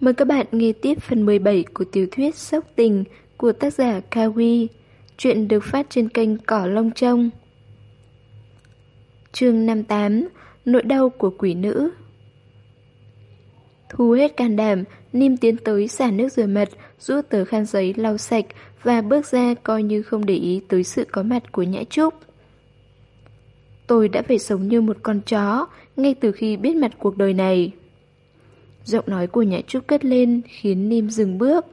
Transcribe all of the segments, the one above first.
Mời các bạn nghe tiếp phần 17 của tiểu thuyết Sốc Tình của tác giả Kawi. Chuyện được phát trên kênh Cỏ long Trông. chương 58 Nỗi đau của quỷ nữ Thu hết can đảm, Nim tiến tới xả nước rửa mặt, rút tờ khăn giấy lau sạch và bước ra coi như không để ý tới sự có mặt của Nhã Trúc. Tôi đã phải sống như một con chó ngay từ khi biết mặt cuộc đời này. Giọng nói của Nhã Trúc cất lên khiến Nim dừng bước.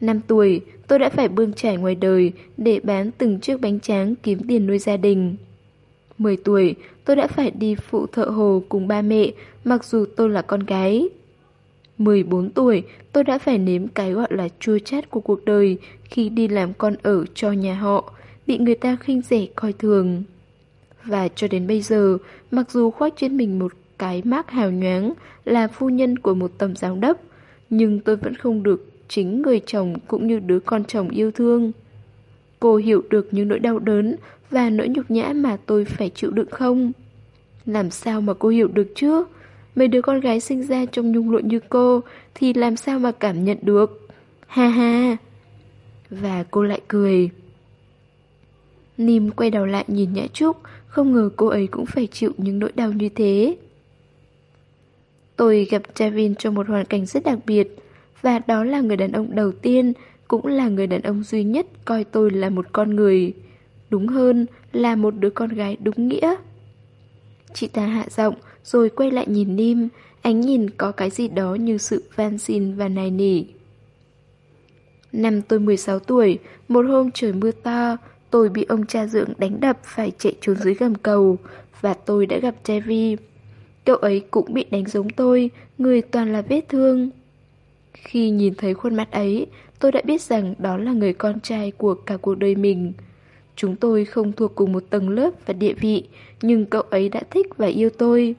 Năm tuổi, tôi đã phải bươn trải ngoài đời để bán từng chiếc bánh tráng kiếm tiền nuôi gia đình. 10 tuổi, tôi đã phải đi phụ thợ hồ cùng ba mẹ, mặc dù tôi là con gái. 14 tuổi, tôi đã phải nếm cái gọi là chua chát của cuộc đời khi đi làm con ở cho nhà họ, bị người ta khinh rẻ coi thường. Và cho đến bây giờ, mặc dù khoác trên mình một cái mác hào nhoáng là phu nhân của một tầm giám đốc, nhưng tôi vẫn không được chính người chồng cũng như đứa con chồng yêu thương. Cô hiểu được những nỗi đau đớn và nỗi nhục nhã mà tôi phải chịu đựng không? Làm sao mà cô hiểu được chứ? Mấy đứa con gái sinh ra trong nhung lụa như cô thì làm sao mà cảm nhận được? Ha ha! Và cô lại cười. Nìm quay đầu lại nhìn Nhã Trúc, không ngờ cô ấy cũng phải chịu những nỗi đau như thế. Tôi gặp Javin trong một hoàn cảnh rất đặc biệt, và đó là người đàn ông đầu tiên, cũng là người đàn ông duy nhất coi tôi là một con người. Đúng hơn là một đứa con gái đúng nghĩa. Chị ta hạ giọng, rồi quay lại nhìn Nim, ánh nhìn có cái gì đó như sự van xin và nài nỉ. Năm tôi 16 tuổi, một hôm trời mưa to, tôi bị ông cha dưỡng đánh đập phải chạy trốn dưới gầm cầu, và tôi đã gặp Trevi. Cậu ấy cũng bị đánh giống tôi, người toàn là vết thương. Khi nhìn thấy khuôn mặt ấy, tôi đã biết rằng đó là người con trai của cả cuộc đời mình. Chúng tôi không thuộc cùng một tầng lớp và địa vị, nhưng cậu ấy đã thích và yêu tôi.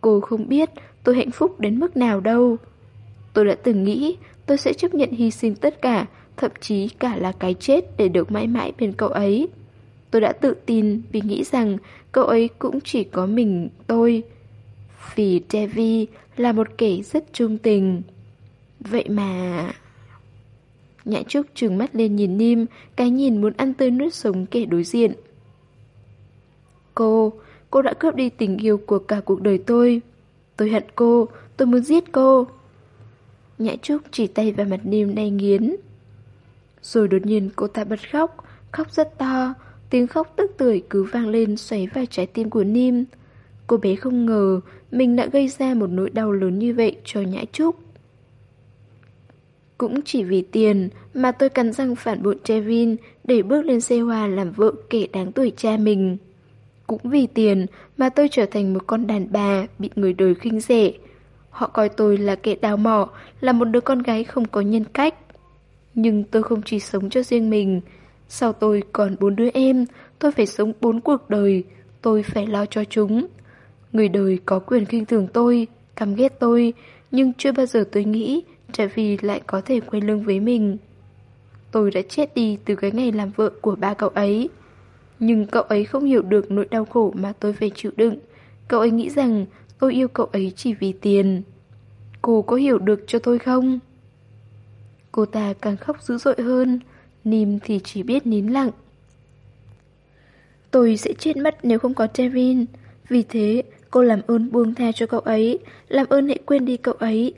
Cô không biết tôi hạnh phúc đến mức nào đâu. Tôi đã từng nghĩ tôi sẽ chấp nhận hy sinh tất cả, thậm chí cả là cái chết để được mãi mãi bên cậu ấy. Tôi đã tự tin vì nghĩ rằng cậu ấy cũng chỉ có mình tôi. Vì Devi là một kẻ rất trung tình. Vậy mà... Nhã Trúc trừng mắt lên nhìn Nim, cái nhìn muốn ăn tươi nuốt sống kẻ đối diện. Cô, cô đã cướp đi tình yêu của cả cuộc đời tôi. Tôi hận cô, tôi muốn giết cô. Nhã Trúc chỉ tay vào mặt Nim đầy nghiến. Rồi đột nhiên cô ta bật khóc, khóc rất to, tiếng khóc tức tưởi cứ vang lên xoáy vào trái tim của Nim. Cô bé không ngờ mình đã gây ra một nỗi đau lớn như vậy cho Nhã Trúc. Cũng chỉ vì tiền mà tôi cắn răng phản bội Trevin để bước lên xe hoa làm vợ kẻ đáng tuổi cha mình. Cũng vì tiền mà tôi trở thành một con đàn bà bị người đời khinh rẻ. Họ coi tôi là kẻ đào mỏ, là một đứa con gái không có nhân cách. Nhưng tôi không chỉ sống cho riêng mình. Sau tôi còn bốn đứa em, tôi phải sống bốn cuộc đời, tôi phải lo cho chúng. Người đời có quyền khinh thường tôi, căm ghét tôi, nhưng chưa bao giờ tôi nghĩ Trả vì lại có thể quay lưng với mình. Tôi đã chết đi từ cái ngày làm vợ của ba cậu ấy. Nhưng cậu ấy không hiểu được nỗi đau khổ mà tôi phải chịu đựng. Cậu ấy nghĩ rằng tôi yêu cậu ấy chỉ vì tiền. Cô có hiểu được cho tôi không? Cô ta càng khóc dữ dội hơn Nìm thì chỉ biết nín lặng. Tôi sẽ chết mất nếu không có Trevin. Vì thế cô làm ơn buông tha cho cậu ấy Làm ơn hãy quên đi cậu ấy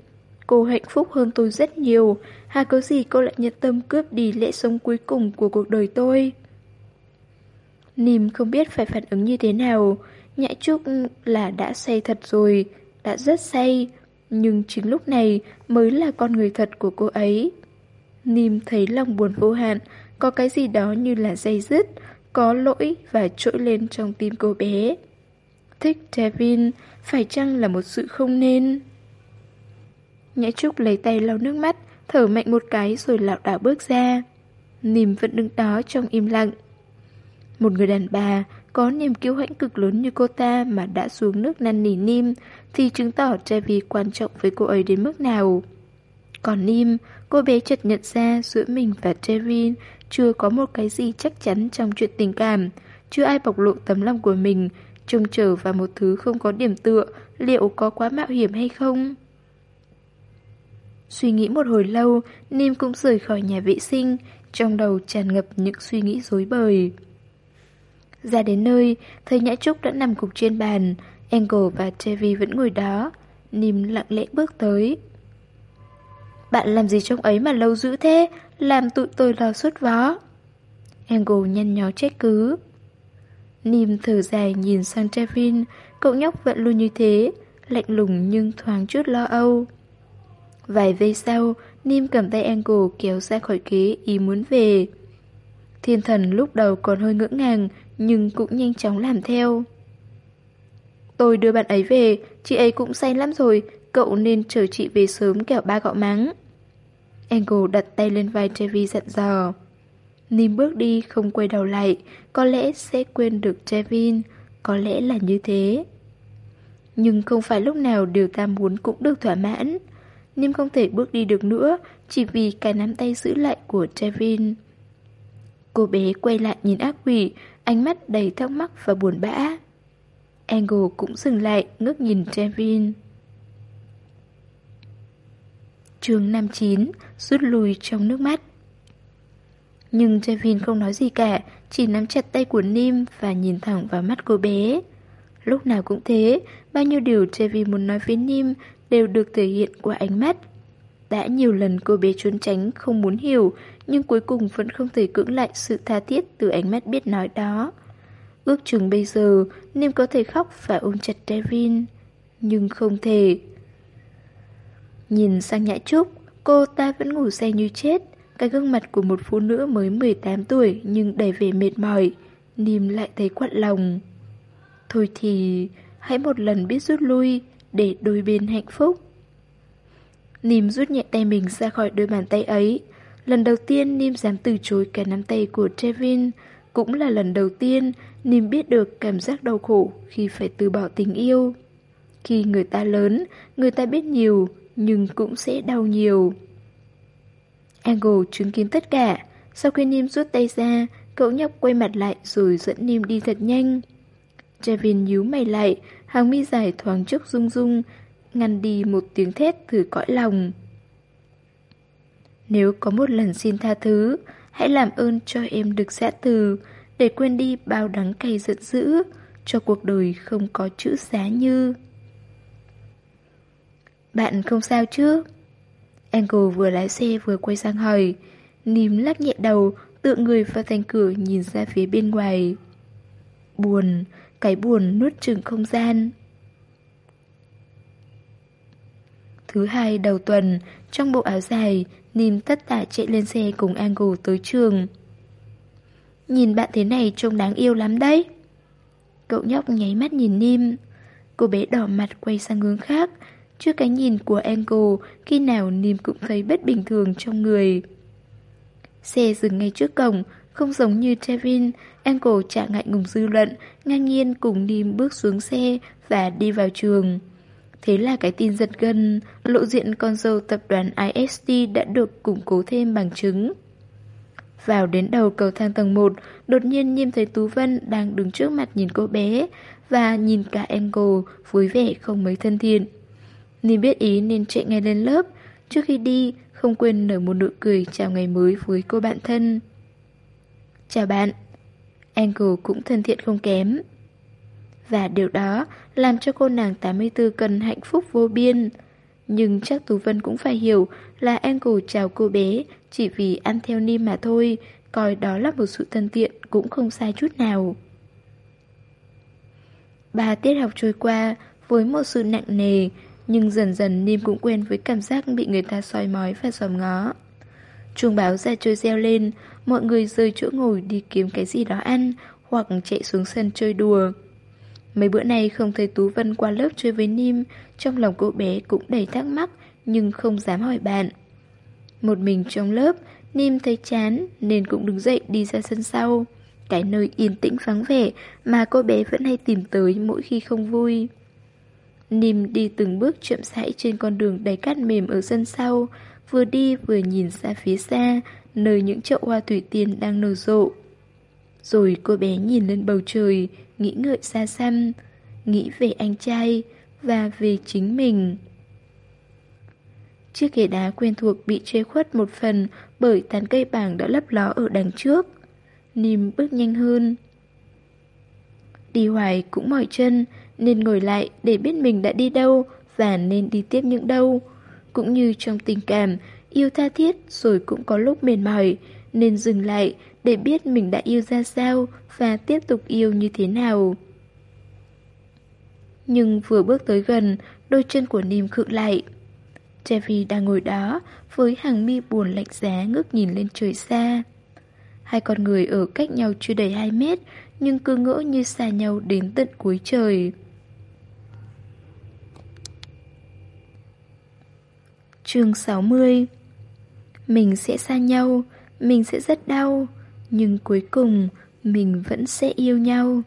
Cô hạnh phúc hơn tôi rất nhiều, hà có gì cô lại nhận tâm cướp đi lễ sống cuối cùng của cuộc đời tôi. Nìm không biết phải phản ứng như thế nào, nhã trúc là đã say thật rồi, đã rất say, nhưng chính lúc này mới là con người thật của cô ấy. Nìm thấy lòng buồn vô hạn, có cái gì đó như là dây dứt, có lỗi và trỗi lên trong tim cô bé. Thích Devin, phải chăng là một sự không nên? Nhã Trúc lấy tay lau nước mắt, thở mạnh một cái rồi lảo đảo bước ra. Nìm vẫn đứng đó trong im lặng. Một người đàn bà có niềm kiêu hãnh cực lớn như cô ta mà đã xuống nước năn nỉ Nim thì chứng tỏ Trevi quan trọng với cô ấy đến mức nào. Còn Nim, cô bé chợt nhận ra giữa mình và Trevi chưa có một cái gì chắc chắn trong chuyện tình cảm, chưa ai bộc lộ tấm lòng của mình, trông chờ vào một thứ không có điểm tựa, liệu có quá mạo hiểm hay không? Suy nghĩ một hồi lâu, Nim cũng rời khỏi nhà vệ sinh, trong đầu tràn ngập những suy nghĩ rối bời. Ra đến nơi, thấy Nhã Trúc đã nằm cục trên bàn, Angle và Trevi vẫn ngồi đó. Nim lặng lẽ bước tới. Bạn làm gì trong ấy mà lâu dữ thế, làm tụi tôi lo suốt vó. Angle nhăn nhó trách cứ. Nìm thở dài nhìn sang Trevin, cậu nhóc vẫn luôn như thế, lạnh lùng nhưng thoáng chút lo âu. Vài giây sau, Nim cầm tay Angle kéo ra khỏi ghế ý muốn về. Thiên thần lúc đầu còn hơi ngỡ ngàng, nhưng cũng nhanh chóng làm theo. Tôi đưa bạn ấy về, chị ấy cũng say lắm rồi, cậu nên chờ chị về sớm kẻo ba gọ mắng. Angle đặt tay lên vai Trevi dặn dò. Nim bước đi không quay đầu lại, có lẽ sẽ quên được Trevin, có lẽ là như thế. Nhưng không phải lúc nào điều ta muốn cũng được thỏa mãn. Nim không thể bước đi được nữa, chỉ vì cái nắm tay giữ lại của Trevin. Cô bé quay lại nhìn ác quỷ, ánh mắt đầy thắc mắc và buồn bã. Angle cũng dừng lại, ngước nhìn Trevin. chương 59, rút lui trong nước mắt. Nhưng Trevin không nói gì cả, chỉ nắm chặt tay của Nim và nhìn thẳng vào mắt cô bé. Lúc nào cũng thế, bao nhiêu điều Trevin muốn nói với Nim đều được thể hiện qua ánh mắt. Đã nhiều lần cô bé trốn tránh không muốn hiểu, nhưng cuối cùng vẫn không thể cưỡng lại sự tha thiết từ ánh mắt biết nói đó. Ước chừng bây giờ, Nim có thể khóc và ôm chặt Javin, nhưng không thể. Nhìn sang Nhã Trúc, cô ta vẫn ngủ say như chết, cái gương mặt của một phụ nữ mới 18 tuổi nhưng đầy vẻ mệt mỏi, Nìm lại thấy quặn lòng. Thôi thì, hãy một lần biết rút lui, để đôi bên hạnh phúc. Nìm rút nhẹ tay mình ra khỏi đôi bàn tay ấy. Lần đầu tiên Nìm dám từ chối cái nắm tay của Trevin, cũng là lần đầu tiên Nìm biết được cảm giác đau khổ khi phải từ bỏ tình yêu. Khi người ta lớn, người ta biết nhiều, nhưng cũng sẽ đau nhiều. Angle chứng kiến tất cả. Sau khi Nim rút tay ra, cậu nhóc quay mặt lại rồi dẫn Nim đi thật nhanh. Trevin nhíu mày lại, hàng mi dài thoáng trước rung rung, ngăn đi một tiếng thét từ cõi lòng. Nếu có một lần xin tha thứ, hãy làm ơn cho em được giã từ, để quên đi bao đắng cay giận dữ, cho cuộc đời không có chữ giá như. Bạn không sao chứ? Angle vừa lái xe vừa quay sang hỏi, Nìm lắc nhẹ đầu, tựa người vào thành cửa nhìn ra phía bên ngoài. Buồn, cái buồn nuốt chừng không gian. Thứ hai đầu tuần, trong bộ áo dài, Nìm tất tả chạy lên xe cùng Angle tới trường. Nhìn bạn thế này trông đáng yêu lắm đấy. Cậu nhóc nháy mắt nhìn Nim. Cô bé đỏ mặt quay sang hướng khác. Trước cái nhìn của Angle, khi nào Nim cũng thấy bất bình thường trong người. Xe dừng ngay trước cổng, không giống như Trevin, Angle chả ngại ngùng dư luận, ngang nhiên cùng Nim bước xuống xe và đi vào trường. Thế là cái tin giật gân, lộ diện con dâu tập đoàn IST đã được củng cố thêm bằng chứng. Vào đến đầu cầu thang tầng 1, đột nhiên Nhiêm thấy Tú Vân đang đứng trước mặt nhìn cô bé và nhìn cả Angle vui vẻ không mấy thân thiện. Nim biết ý nên chạy ngay lên lớp, trước khi đi không quên nở một nụ cười chào ngày mới với cô bạn thân. Chào bạn. Angle cũng thân thiện không kém. Và điều đó làm cho cô nàng 84 cần hạnh phúc vô biên. Nhưng chắc Tú Vân cũng phải hiểu là Angle chào cô bé chỉ vì ăn theo Nim mà thôi, coi đó là một sự thân thiện cũng không sai chút nào. Ba tiết học trôi qua với một sự nặng nề, nhưng dần dần Nim cũng quen với cảm giác bị người ta soi mói và dòm ngó. Chuông báo ra chơi reo lên, mọi người rời chỗ ngồi đi kiếm cái gì đó ăn hoặc chạy xuống sân chơi đùa. Mấy bữa nay không thấy Tú Vân qua lớp chơi với Nim, trong lòng cô bé cũng đầy thắc mắc nhưng không dám hỏi bạn. Một mình trong lớp, Nim thấy chán nên cũng đứng dậy đi ra sân sau. Cái nơi yên tĩnh vắng vẻ mà cô bé vẫn hay tìm tới mỗi khi không vui. Nim đi từng bước chậm rãi trên con đường đầy cát mềm ở sân sau, vừa đi vừa nhìn ra phía xa, nơi những chậu hoa thủy tiên đang nở rộ. Rồi cô bé nhìn lên bầu trời, nghĩ ngợi xa xăm, nghĩ về anh trai và về chính mình. Chiếc ghế đá quen thuộc bị che khuất một phần bởi tán cây bảng đã lấp ló ở đằng trước. Nìm bước nhanh hơn. Đi hoài cũng mỏi chân, nên ngồi lại để biết mình đã đi đâu và nên đi tiếp những đâu. Cũng như trong tình cảm, yêu tha thiết rồi cũng có lúc mệt mỏi, nên dừng lại để biết mình đã yêu ra sao và tiếp tục yêu như thế nào. Nhưng vừa bước tới gần, đôi chân của Nìm khựng lại. Chevy đang ngồi đó, với hàng mi buồn lạnh giá ngước nhìn lên trời xa. Hai con người ở cách nhau chưa đầy 2 mét, nhưng cứ ngỡ như xa nhau đến tận cuối trời. Chương 60 Mình sẽ xa nhau, mình sẽ rất đau, nhưng cuối cùng mình vẫn sẽ yêu nhau.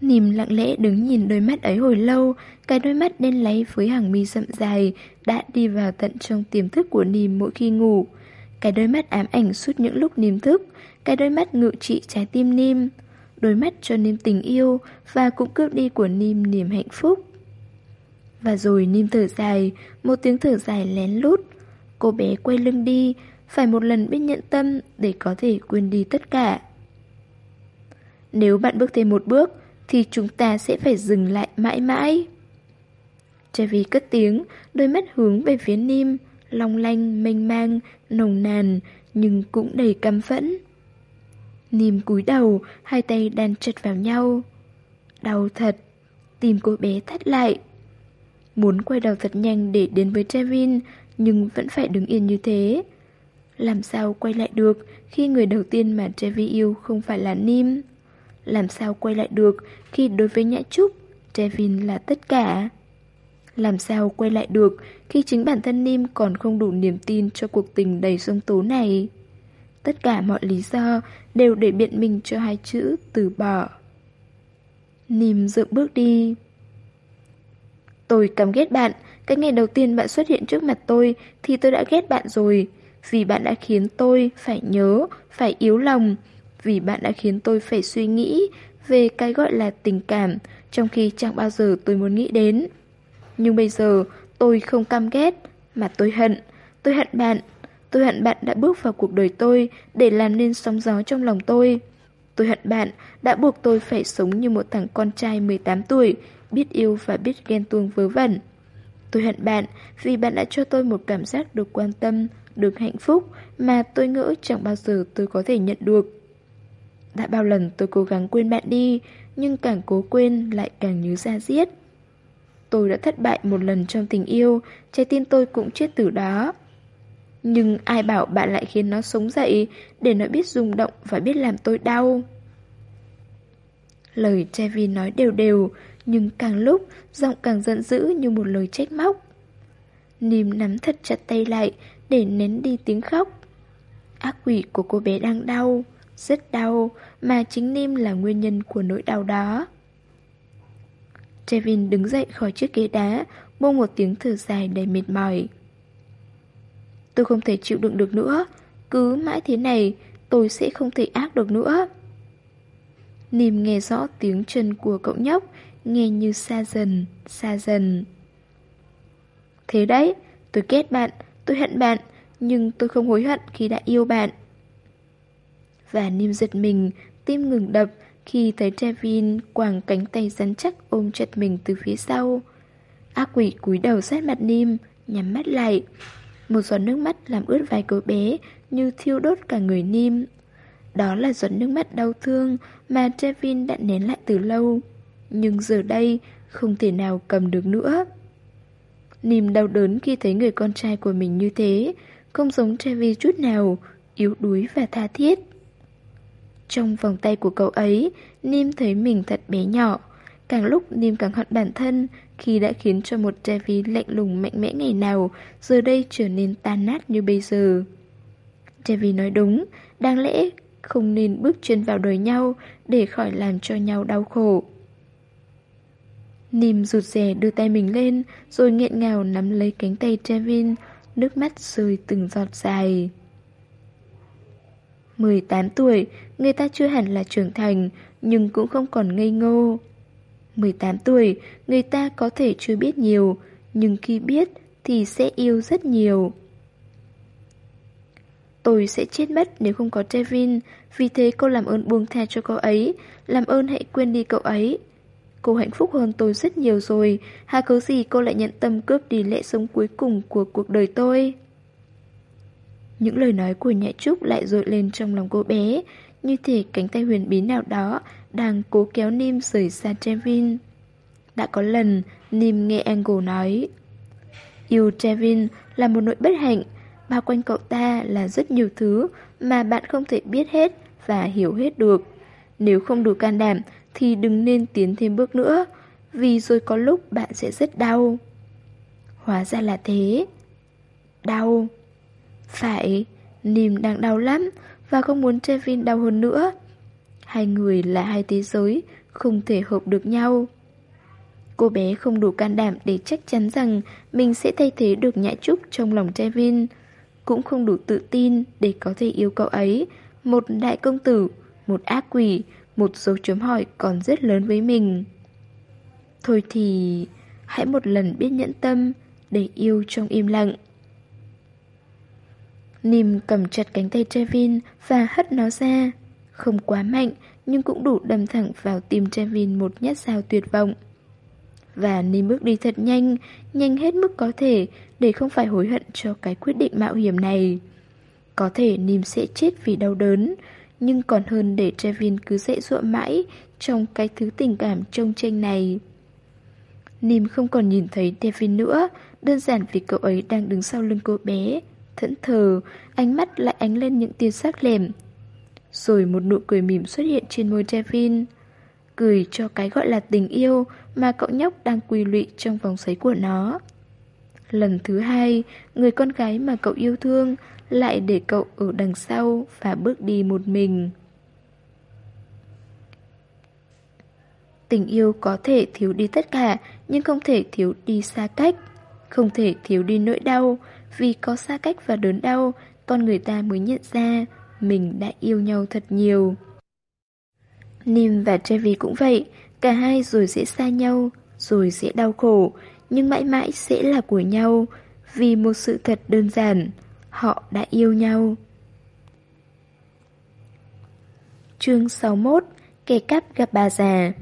Nìm lặng lẽ đứng nhìn đôi mắt ấy hồi lâu, cái đôi mắt đen láy với hàng mi rậm dài đã đi vào tận trong tiềm thức của Nìm mỗi khi ngủ. Cái đôi mắt ám ảnh suốt những lúc Nìm thức, cái đôi mắt ngự trị trái tim Nìm. Đôi mắt cho Nìm tình yêu và cũng cướp đi của Nìm niềm hạnh phúc. Và rồi Nim thở dài, một tiếng thở dài lén lút. Cô bé quay lưng đi, phải một lần biết nhận tâm để có thể quên đi tất cả. Nếu bạn bước thêm một bước, thì chúng ta sẽ phải dừng lại mãi mãi. Chevy cất tiếng, đôi mắt hướng về phía Nim, long lanh, mênh mang, nồng nàn, nhưng cũng đầy căm phẫn. Nim cúi đầu, hai tay đan chặt vào nhau. Đau thật, tìm cô bé thắt lại. Muốn quay đầu thật nhanh để đến với Trevin, nhưng vẫn phải đứng yên như thế. Làm sao quay lại được khi người đầu tiên mà Trevi yêu không phải là Nim? Làm sao quay lại được khi đối với Nhã Trúc, Trevin là tất cả? Làm sao quay lại được khi chính bản thân Nim còn không đủ niềm tin cho cuộc tình đầy sông tố này? Tất cả mọi lý do đều để biện minh cho hai chữ từ bỏ. Nim dựng bước đi. Tôi căm ghét bạn, cái ngày đầu tiên bạn xuất hiện trước mặt tôi thì tôi đã ghét bạn rồi. Vì bạn đã khiến tôi phải nhớ, phải yếu lòng. Vì bạn đã khiến tôi phải suy nghĩ về cái gọi là tình cảm, trong khi chẳng bao giờ tôi muốn nghĩ đến. Nhưng bây giờ tôi không căm ghét, mà tôi hận. Tôi hận bạn. Tôi hận bạn đã bước vào cuộc đời tôi để làm nên sóng gió trong lòng tôi. Tôi hận bạn đã buộc tôi phải sống như một thằng con trai 18 tuổi, biết yêu và biết ghen tuông vớ vẩn. Tôi hận bạn vì bạn đã cho tôi một cảm giác được quan tâm, được hạnh phúc mà tôi ngỡ chẳng bao giờ tôi có thể nhận được. Đã bao lần tôi cố gắng quên bạn đi, nhưng càng cố quên lại càng nhớ ra giết. Tôi đã thất bại một lần trong tình yêu, trái tim tôi cũng chết từ đó. Nhưng ai bảo bạn lại khiến nó sống dậy để nó biết rung động và biết làm tôi đau. Lời Trevi nói đều đều, nhưng càng lúc giọng càng giận dữ như một lời trách móc. Nìm nắm thật chặt tay lại để nén đi tiếng khóc. Ác quỷ của cô bé đang đau, rất đau, mà chính Nìm là nguyên nhân của nỗi đau đó. Trevin đứng dậy khỏi chiếc ghế đá, buông một tiếng thở dài đầy mệt mỏi. Tôi không thể chịu đựng được nữa, cứ mãi thế này, tôi sẽ không thể ác được nữa. Nìm nghe rõ tiếng chân của cậu nhóc, nghe như xa dần, xa dần. Thế đấy, tôi ghét bạn, tôi hận bạn, nhưng tôi không hối hận khi đã yêu bạn. Và niêm giật mình, tim ngừng đập khi thấy Trevin quàng cánh tay rắn chắc ôm chặt mình từ phía sau. Ác quỷ cúi đầu sát mặt niêm, nhắm mắt lại. Một giọt nước mắt làm ướt vai cô bé như thiêu đốt cả người niêm. Đó là giọt nước mắt đau thương mà Trevin đã nén lại từ lâu. Nhưng giờ đây không thể nào cầm được nữa. Nìm đau đớn khi thấy người con trai của mình như thế, không giống Trevi chút nào, yếu đuối và tha thiết. Trong vòng tay của cậu ấy, Nim thấy mình thật bé nhỏ. Càng lúc Nim càng hận bản thân khi đã khiến cho một Trevi lạnh lùng mạnh mẽ ngày nào giờ đây trở nên tan nát như bây giờ. Trevi nói đúng, đáng lẽ không nên bước chân vào đời nhau để khỏi làm cho nhau đau khổ. Nìm rụt rè đưa tay mình lên Rồi nghẹn ngào nắm lấy cánh tay Trevin Nước mắt rơi từng giọt dài 18 tuổi Người ta chưa hẳn là trưởng thành Nhưng cũng không còn ngây ngô 18 tuổi Người ta có thể chưa biết nhiều nhưng khi biết thì sẽ yêu rất nhiều. Tôi sẽ chết mất nếu không có Trevin, vì thế cô làm ơn buông tha cho cô ấy, làm ơn hãy quên đi cậu ấy. Cô hạnh phúc hơn tôi rất nhiều rồi, hà cớ gì cô lại nhận tâm cướp đi lệ sống cuối cùng của cuộc đời tôi. Những lời nói của nhã trúc lại rội lên trong lòng cô bé, như thể cánh tay huyền bí nào đó đang cố kéo Nim rời xa Trevin. Đã có lần, Nim nghe Angle nói Yêu Trevin là một nỗi bất hạnh Bao quanh cậu ta là rất nhiều thứ Mà bạn không thể biết hết Và hiểu hết được Nếu không đủ can đảm thì đừng nên tiến thêm bước nữa Vì rồi có lúc bạn sẽ rất đau. Hóa ra là thế. Đau. Phải Nìm đang đau lắm Và không muốn Trevin đau hơn nữa. Hai người là hai thế giới Không thể hợp được nhau. Cô bé không đủ can đảm để chắc chắn rằng mình sẽ thay thế được nhã trúc trong lòng Trevin. Cũng không đủ tự tin để có thể yêu cậu ấy, một đại công tử, một ác quỷ, một dấu chấm hỏi còn rất lớn với mình. Thôi thì hãy một lần biết nhẫn tâm để yêu trong im lặng. Nìm cầm chặt cánh tay Trevin và hất nó ra. Không quá mạnh, nhưng cũng đủ đâm thẳng vào tim Trevin một nhát dao tuyệt vọng và Nìm bước đi thật nhanh, nhanh hết mức có thể để không phải hối hận cho cái quyết định mạo hiểm này. Có thể Nìm sẽ chết vì đau đớn, nhưng còn hơn để Trevin cứ dễ dụa mãi trong cái thứ tình cảm trông tranh này. Nìm không còn nhìn thấy Devin nữa, đơn giản vì cậu ấy đang đứng sau lưng cô bé. Thẫn thờ, ánh mắt lại ánh lên những tia sắc lẻm. Rồi một nụ cười mỉm xuất hiện trên môi Devin cười cho cái gọi là tình yêu mà cậu nhóc đang quy lụy trong vòng xoáy của nó. Lần thứ hai, người con gái mà cậu yêu thương lại để cậu ở đằng sau và bước đi một mình. Tình yêu có thể thiếu đi tất cả, nhưng không thể thiếu đi xa cách. Không thể thiếu đi nỗi đau, vì có xa cách và đớn đau, con người ta mới nhận ra mình đã yêu nhau thật nhiều. Nim và Trevi cũng vậy, cả hai rồi sẽ xa nhau, rồi sẽ đau khổ, nhưng mãi mãi sẽ là của nhau, vì một sự thật đơn giản, họ đã yêu nhau. Chương 61 Kẻ cắp gặp bà già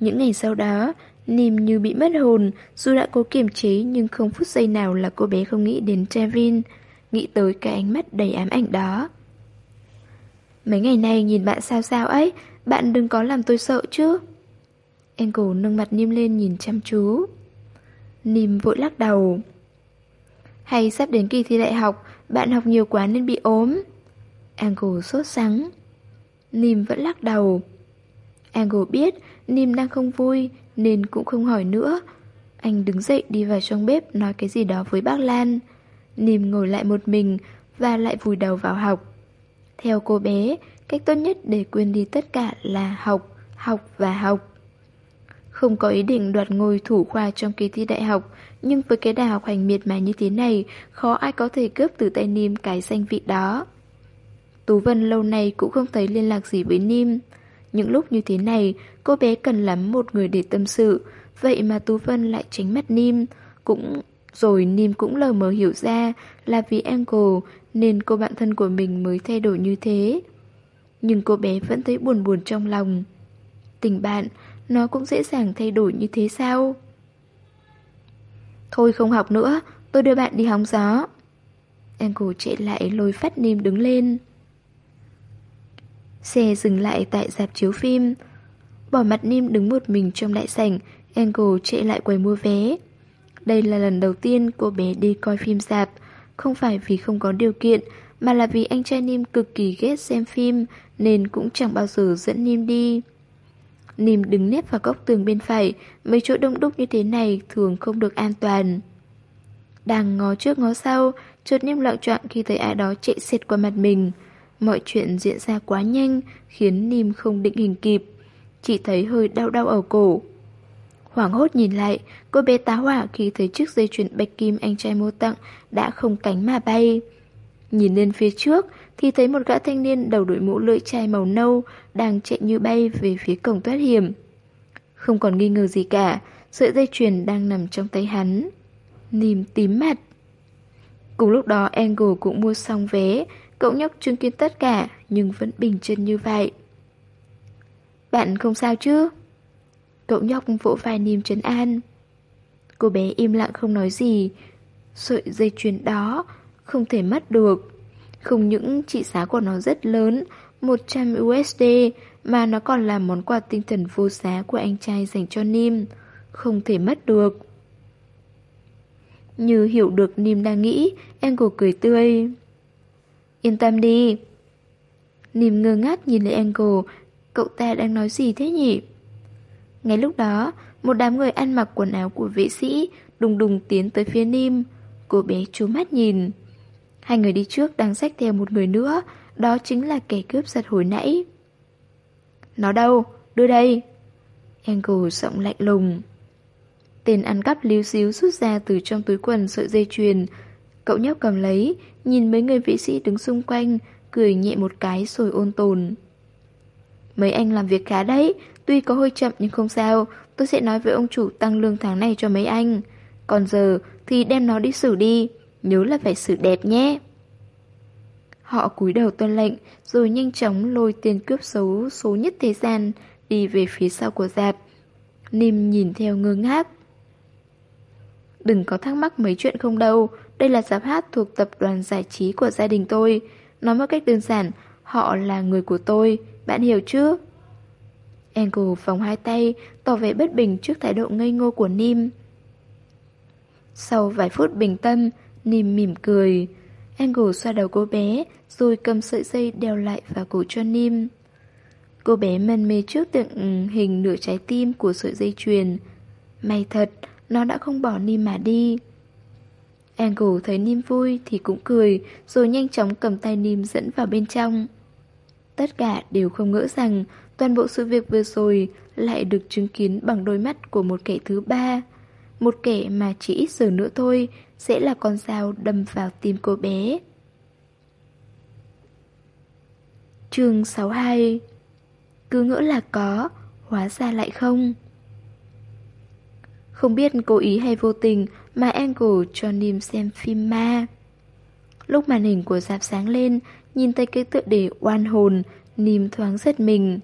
Những ngày sau đó, Nim như bị mất hồn, dù đã cố kiềm chế nhưng không phút giây nào là cô bé không nghĩ đến Trevin, nghĩ tới cái ánh mắt đầy ám ảnh đó. Mấy ngày nay nhìn bạn sao sao ấy, bạn đừng có làm tôi sợ chứ. Angle nâng mặt Nim lên nhìn chăm chú. Nim vội lắc đầu. Hay sắp đến kỳ thi đại học, bạn học nhiều quá nên bị ốm. Angle sốt sắng. Nim vẫn lắc đầu. Angle biết Nim đang không vui nên cũng không hỏi nữa. Anh đứng dậy đi vào trong bếp nói cái gì đó với bác Lan. Nim ngồi lại một mình và lại vùi đầu vào học. Theo cô bé, cách tốt nhất để quên đi tất cả là học, học và học. Không có ý định đoạt ngôi thủ khoa trong kỳ thi đại học, nhưng với cái đại học hành miệt mài như thế này, khó ai có thể cướp từ tay Nim cái danh vị đó. Tú Vân lâu nay cũng không thấy liên lạc gì với Nim. Những lúc như thế này, cô bé cần lắm một người để tâm sự, vậy mà Tú Vân lại tránh mắt Nim, cũng rồi Nim cũng lờ mờ hiểu ra là vì Angle nên cô bạn thân của mình mới thay đổi như thế. Nhưng cô bé vẫn thấy buồn buồn trong lòng. Tình bạn, nó cũng dễ dàng thay đổi như thế sao? Thôi không học nữa, tôi đưa bạn đi hóng gió. Angle chạy lại lôi phát Nim đứng lên. Xe dừng lại tại dạp chiếu phim. Bỏ mặt Nim đứng một mình trong đại sảnh, Angle chạy lại quầy mua vé. Đây là lần đầu tiên cô bé đi coi phim dạp, không phải vì không có điều kiện, mà là vì anh trai Nim cực kỳ ghét xem phim, nên cũng chẳng bao giờ dẫn Nim đi. Nìm đứng nép vào góc tường bên phải, mấy chỗ đông đúc như thế này thường không được an toàn. Đang ngó trước ngó sau, chợt Nìm loạn trọng khi thấy ai đó chạy xẹt qua mặt mình. Mọi chuyện diễn ra quá nhanh, khiến Nìm không định hình kịp, chỉ thấy hơi đau đau ở cổ. Hoảng hốt nhìn lại, cô bé tá hỏa khi thấy chiếc dây chuyền bạch kim anh trai mua tặng đã không cánh mà bay. Nhìn lên phía trước thì thấy một gã thanh niên đầu đội mũ lưỡi chai màu nâu đang chạy như bay về phía cổng thoát hiểm. Không còn nghi ngờ gì cả, Sợi dây chuyền đang nằm trong tay hắn. Nìm tím mặt. Cùng lúc đó Angle cũng mua xong vé, cậu nhóc chứng kiến tất cả nhưng vẫn bình chân như vậy. Bạn không sao chứ? Cậu nhóc vỗ vai Nìm trấn an. Cô bé im lặng không nói gì. Sợi dây chuyền đó không thể mất được. Không những trị giá của nó rất lớn, 100 USD, mà nó còn là món quà tinh thần vô giá của anh trai dành cho Nim. Không thể mất được. Như hiểu được Nim đang nghĩ, Angle cười tươi. Yên tâm đi. Nim ngơ ngác nhìn lại Angle, cậu ta đang nói gì thế nhỉ? Ngay lúc đó, một đám người ăn mặc quần áo của vệ sĩ đùng đùng tiến tới phía Nim. Cô bé chú mắt nhìn. Hai người đi trước đang xách theo một người nữa, đó chính là kẻ cướp giật hồi nãy. Nó đâu? Đưa đây. Angle giọng lạnh lùng. Tên ăn cắp líu xíu rút ra từ trong túi quần sợi dây chuyền. Cậu nhóc cầm lấy, nhìn mấy người vệ sĩ đứng xung quanh, cười nhẹ một cái rồi ôn tồn. Mấy anh làm việc khá đấy, tuy có hơi chậm nhưng không sao, tôi sẽ nói với ông chủ tăng lương tháng này cho mấy anh. Còn giờ thì đem nó đi xử đi, nhớ là phải xử đẹp nhé. Họ cúi đầu tuân lệnh, rồi nhanh chóng lôi tên cướp xấu số nhất thế gian đi về phía sau của dạp. Nim nhìn theo ngơ ngác. Đừng có thắc mắc mấy chuyện không đâu, đây là giáp hát thuộc tập đoàn giải trí của gia đình tôi. Nói một cách đơn giản, họ là người của tôi, bạn hiểu chứ? Angle vòng hai tay, tỏ vẻ bất bình trước thái độ ngây ngô của Nim. Sau vài phút bình tâm, Nìm mỉm cười. Angle xoa đầu cô bé, rồi cầm sợi dây đeo lại vào cổ cho Nim. Cô bé mân mê trước tượng hình nửa trái tim của sợi dây chuyền. May thật, nó đã không bỏ Nim mà đi. Angle thấy Nim vui thì cũng cười, rồi nhanh chóng cầm tay Nim dẫn vào bên trong. Tất cả đều không ngỡ rằng toàn bộ sự việc vừa rồi lại được chứng kiến bằng đôi mắt của một kẻ thứ ba. Một kẻ mà chỉ ít giờ nữa thôi sẽ là con dao đâm vào tim cô bé. chương 62 Cứ ngỡ là có, hóa ra lại không. Không biết cố ý hay vô tình mà Angle cho Nim xem phim ma. Lúc màn hình của dạp sáng lên, nhìn thấy cái tựa đề oan hồn, Nim thoáng giật mình.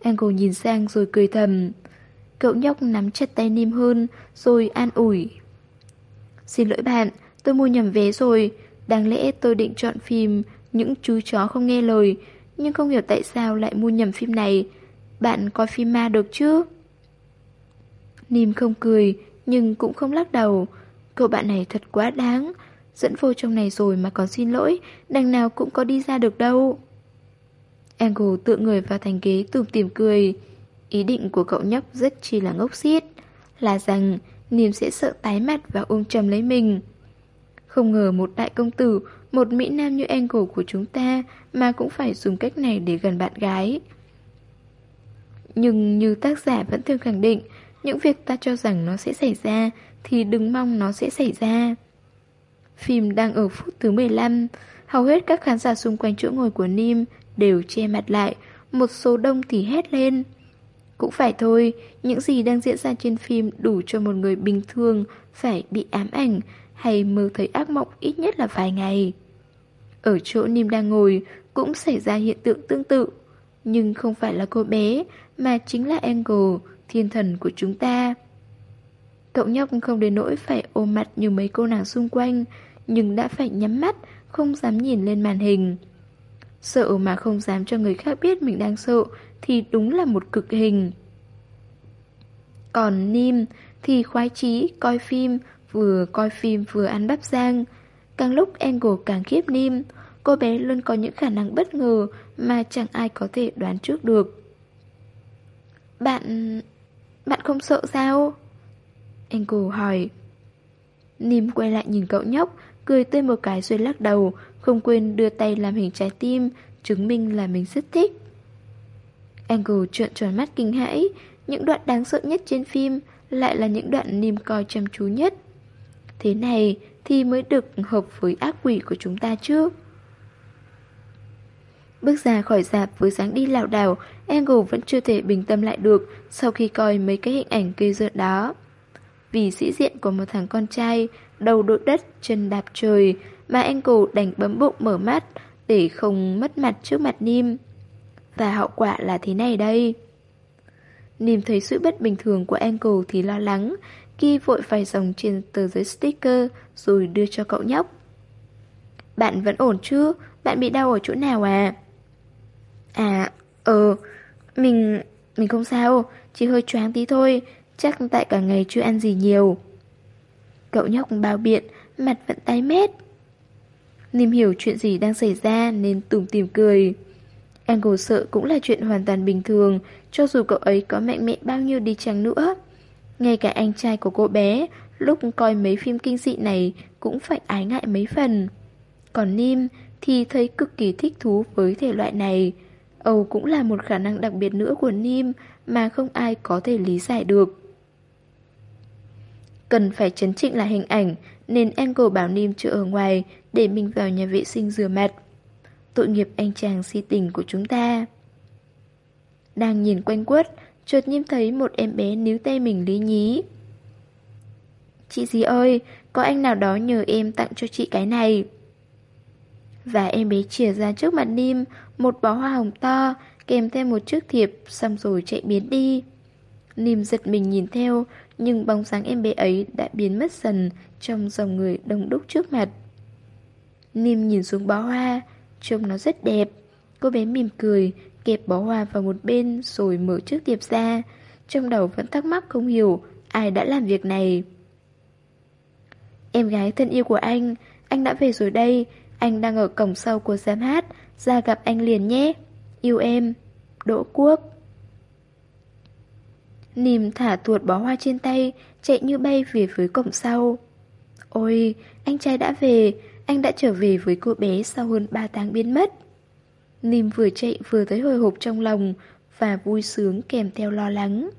Angle nhìn sang rồi cười thầm. Cậu nhóc nắm chặt tay Nim hơn, rồi an ủi. Xin lỗi bạn, tôi mua nhầm vé rồi. Đáng lẽ tôi định chọn phim Những chú chó không nghe lời, nhưng không hiểu tại sao lại mua nhầm phim này. Bạn coi phim ma được chứ? Nìm không cười, nhưng cũng không lắc đầu. Cậu bạn này thật quá đáng. Dẫn vô trong này rồi mà còn xin lỗi, đằng nào cũng có đi ra được đâu. Angle tựa người vào thành ghế tùm tìm cười. Ý định của cậu nhóc rất chi là ngốc xiết. Là rằng Niềm sẽ sợ tái mặt và ôm chầm lấy mình. Không ngờ một đại công tử, một mỹ nam như Angle của chúng ta mà cũng phải dùng cách này để gần bạn gái. Nhưng như tác giả vẫn thường khẳng định, những việc ta cho rằng nó sẽ xảy ra thì đừng mong nó sẽ xảy ra. Phim đang ở phút thứ 15, hầu hết các khán giả xung quanh chỗ ngồi của Nim đều che mặt lại, một số đông thì hét lên. Cũng phải thôi, những gì đang diễn ra trên phim đủ cho một người bình thường phải bị ám ảnh hay mơ thấy ác mộng ít nhất là vài ngày. Ở chỗ Nim đang ngồi cũng xảy ra hiện tượng tương tự, nhưng không phải là cô bé mà chính là Angle, thiên thần của chúng ta. Cậu nhóc không đến nỗi phải ôm mặt như mấy cô nàng xung quanh, nhưng đã phải nhắm mắt, không dám nhìn lên màn hình. Sợ mà không dám cho người khác biết mình đang sợ thì đúng là một cực hình. Còn Nim thì khoái chí coi phim, vừa coi phim vừa ăn bắp rang. Càng lúc Angle càng khiếp Nim, cô bé luôn có những khả năng bất ngờ mà chẳng ai có thể đoán trước được. Bạn... bạn không sợ sao? Angle hỏi. Nim quay lại nhìn cậu nhóc, cười tươi một cái rồi lắc đầu, không quên đưa tay làm hình trái tim, chứng minh là mình rất thích. Angle trợn tròn mắt kinh hãi, những đoạn đáng sợ nhất trên phim lại là những đoạn Nim coi chăm chú nhất. Thế này thì mới được hợp với ác quỷ của chúng ta chứ. Bước ra khỏi dạp với dáng đi lảo đảo, Angle vẫn chưa thể bình tâm lại được sau khi coi mấy cái hình ảnh kỳ rợn đó. vì sĩ diện của một thằng con trai, đầu đội đất, chân đạp trời, mà anh cổ đành bấm bụng mở mắt để không mất mặt trước mặt Nim. Và hậu quả là thế này đây. Nim thấy sự bất bình thường của Angle thì lo lắng, Ki vội phải dòng trên tờ giấy sticker rồi đưa cho cậu nhóc. Bạn vẫn ổn chứ? Bạn bị đau ở chỗ nào à? À, ờ, mình... mình không sao, chỉ hơi choáng tí thôi, chắc tại cả ngày chưa ăn gì nhiều. Cậu nhóc bao biện, mặt vẫn tái mét. Nìm hiểu chuyện gì đang xảy ra nên tủm tìm cười. Angle sợ cũng là chuyện hoàn toàn bình thường, cho dù cậu ấy có mạnh mẽ bao nhiêu đi chăng nữa. Ngay cả anh trai của cô bé, lúc coi mấy phim kinh dị này cũng phải ái ngại mấy phần. Còn Nim thì thấy cực kỳ thích thú với thể loại này. Âu cũng là một khả năng đặc biệt nữa của Nim mà không ai có thể lý giải được. Cần phải chấn chỉnh lại hình ảnh nên Angle bảo Nim chờ ở ngoài để mình vào nhà vệ sinh rửa mặt. Tội nghiệp anh chàng si tình của chúng ta. Đang nhìn quanh quất, chợt nhìn thấy một em bé níu tay mình lý nhí. Chị gì ơi, có anh nào đó nhờ em tặng cho chị cái này. Và em bé chìa ra trước mặt Nim một bó hoa hồng to kèm theo một chiếc thiệp xong rồi chạy biến đi. Nim giật mình nhìn theo nhưng bóng dáng em bé ấy đã biến mất dần trong dòng người đông đúc trước mặt. Nim nhìn xuống bó hoa, trông nó rất đẹp. Cô bé mỉm cười, kẹp bó hoa vào một bên rồi mở chiếc tiệp ra. Trong đầu vẫn thắc mắc không hiểu ai đã làm việc này. Em gái thân yêu của anh, anh đã về rồi đây, anh đang ở cổng sau của giám hát, ra gặp anh liền nhé. Yêu em, Đỗ Quốc. Nìm thả tuột bó hoa trên tay, chạy như bay về phía cổng sau. Ôi, anh trai đã về, anh đã trở về với cô bé sau hơn 3 tháng biến mất. Nìm vừa chạy vừa thấy hồi hộp trong lòng và vui sướng kèm theo lo lắng.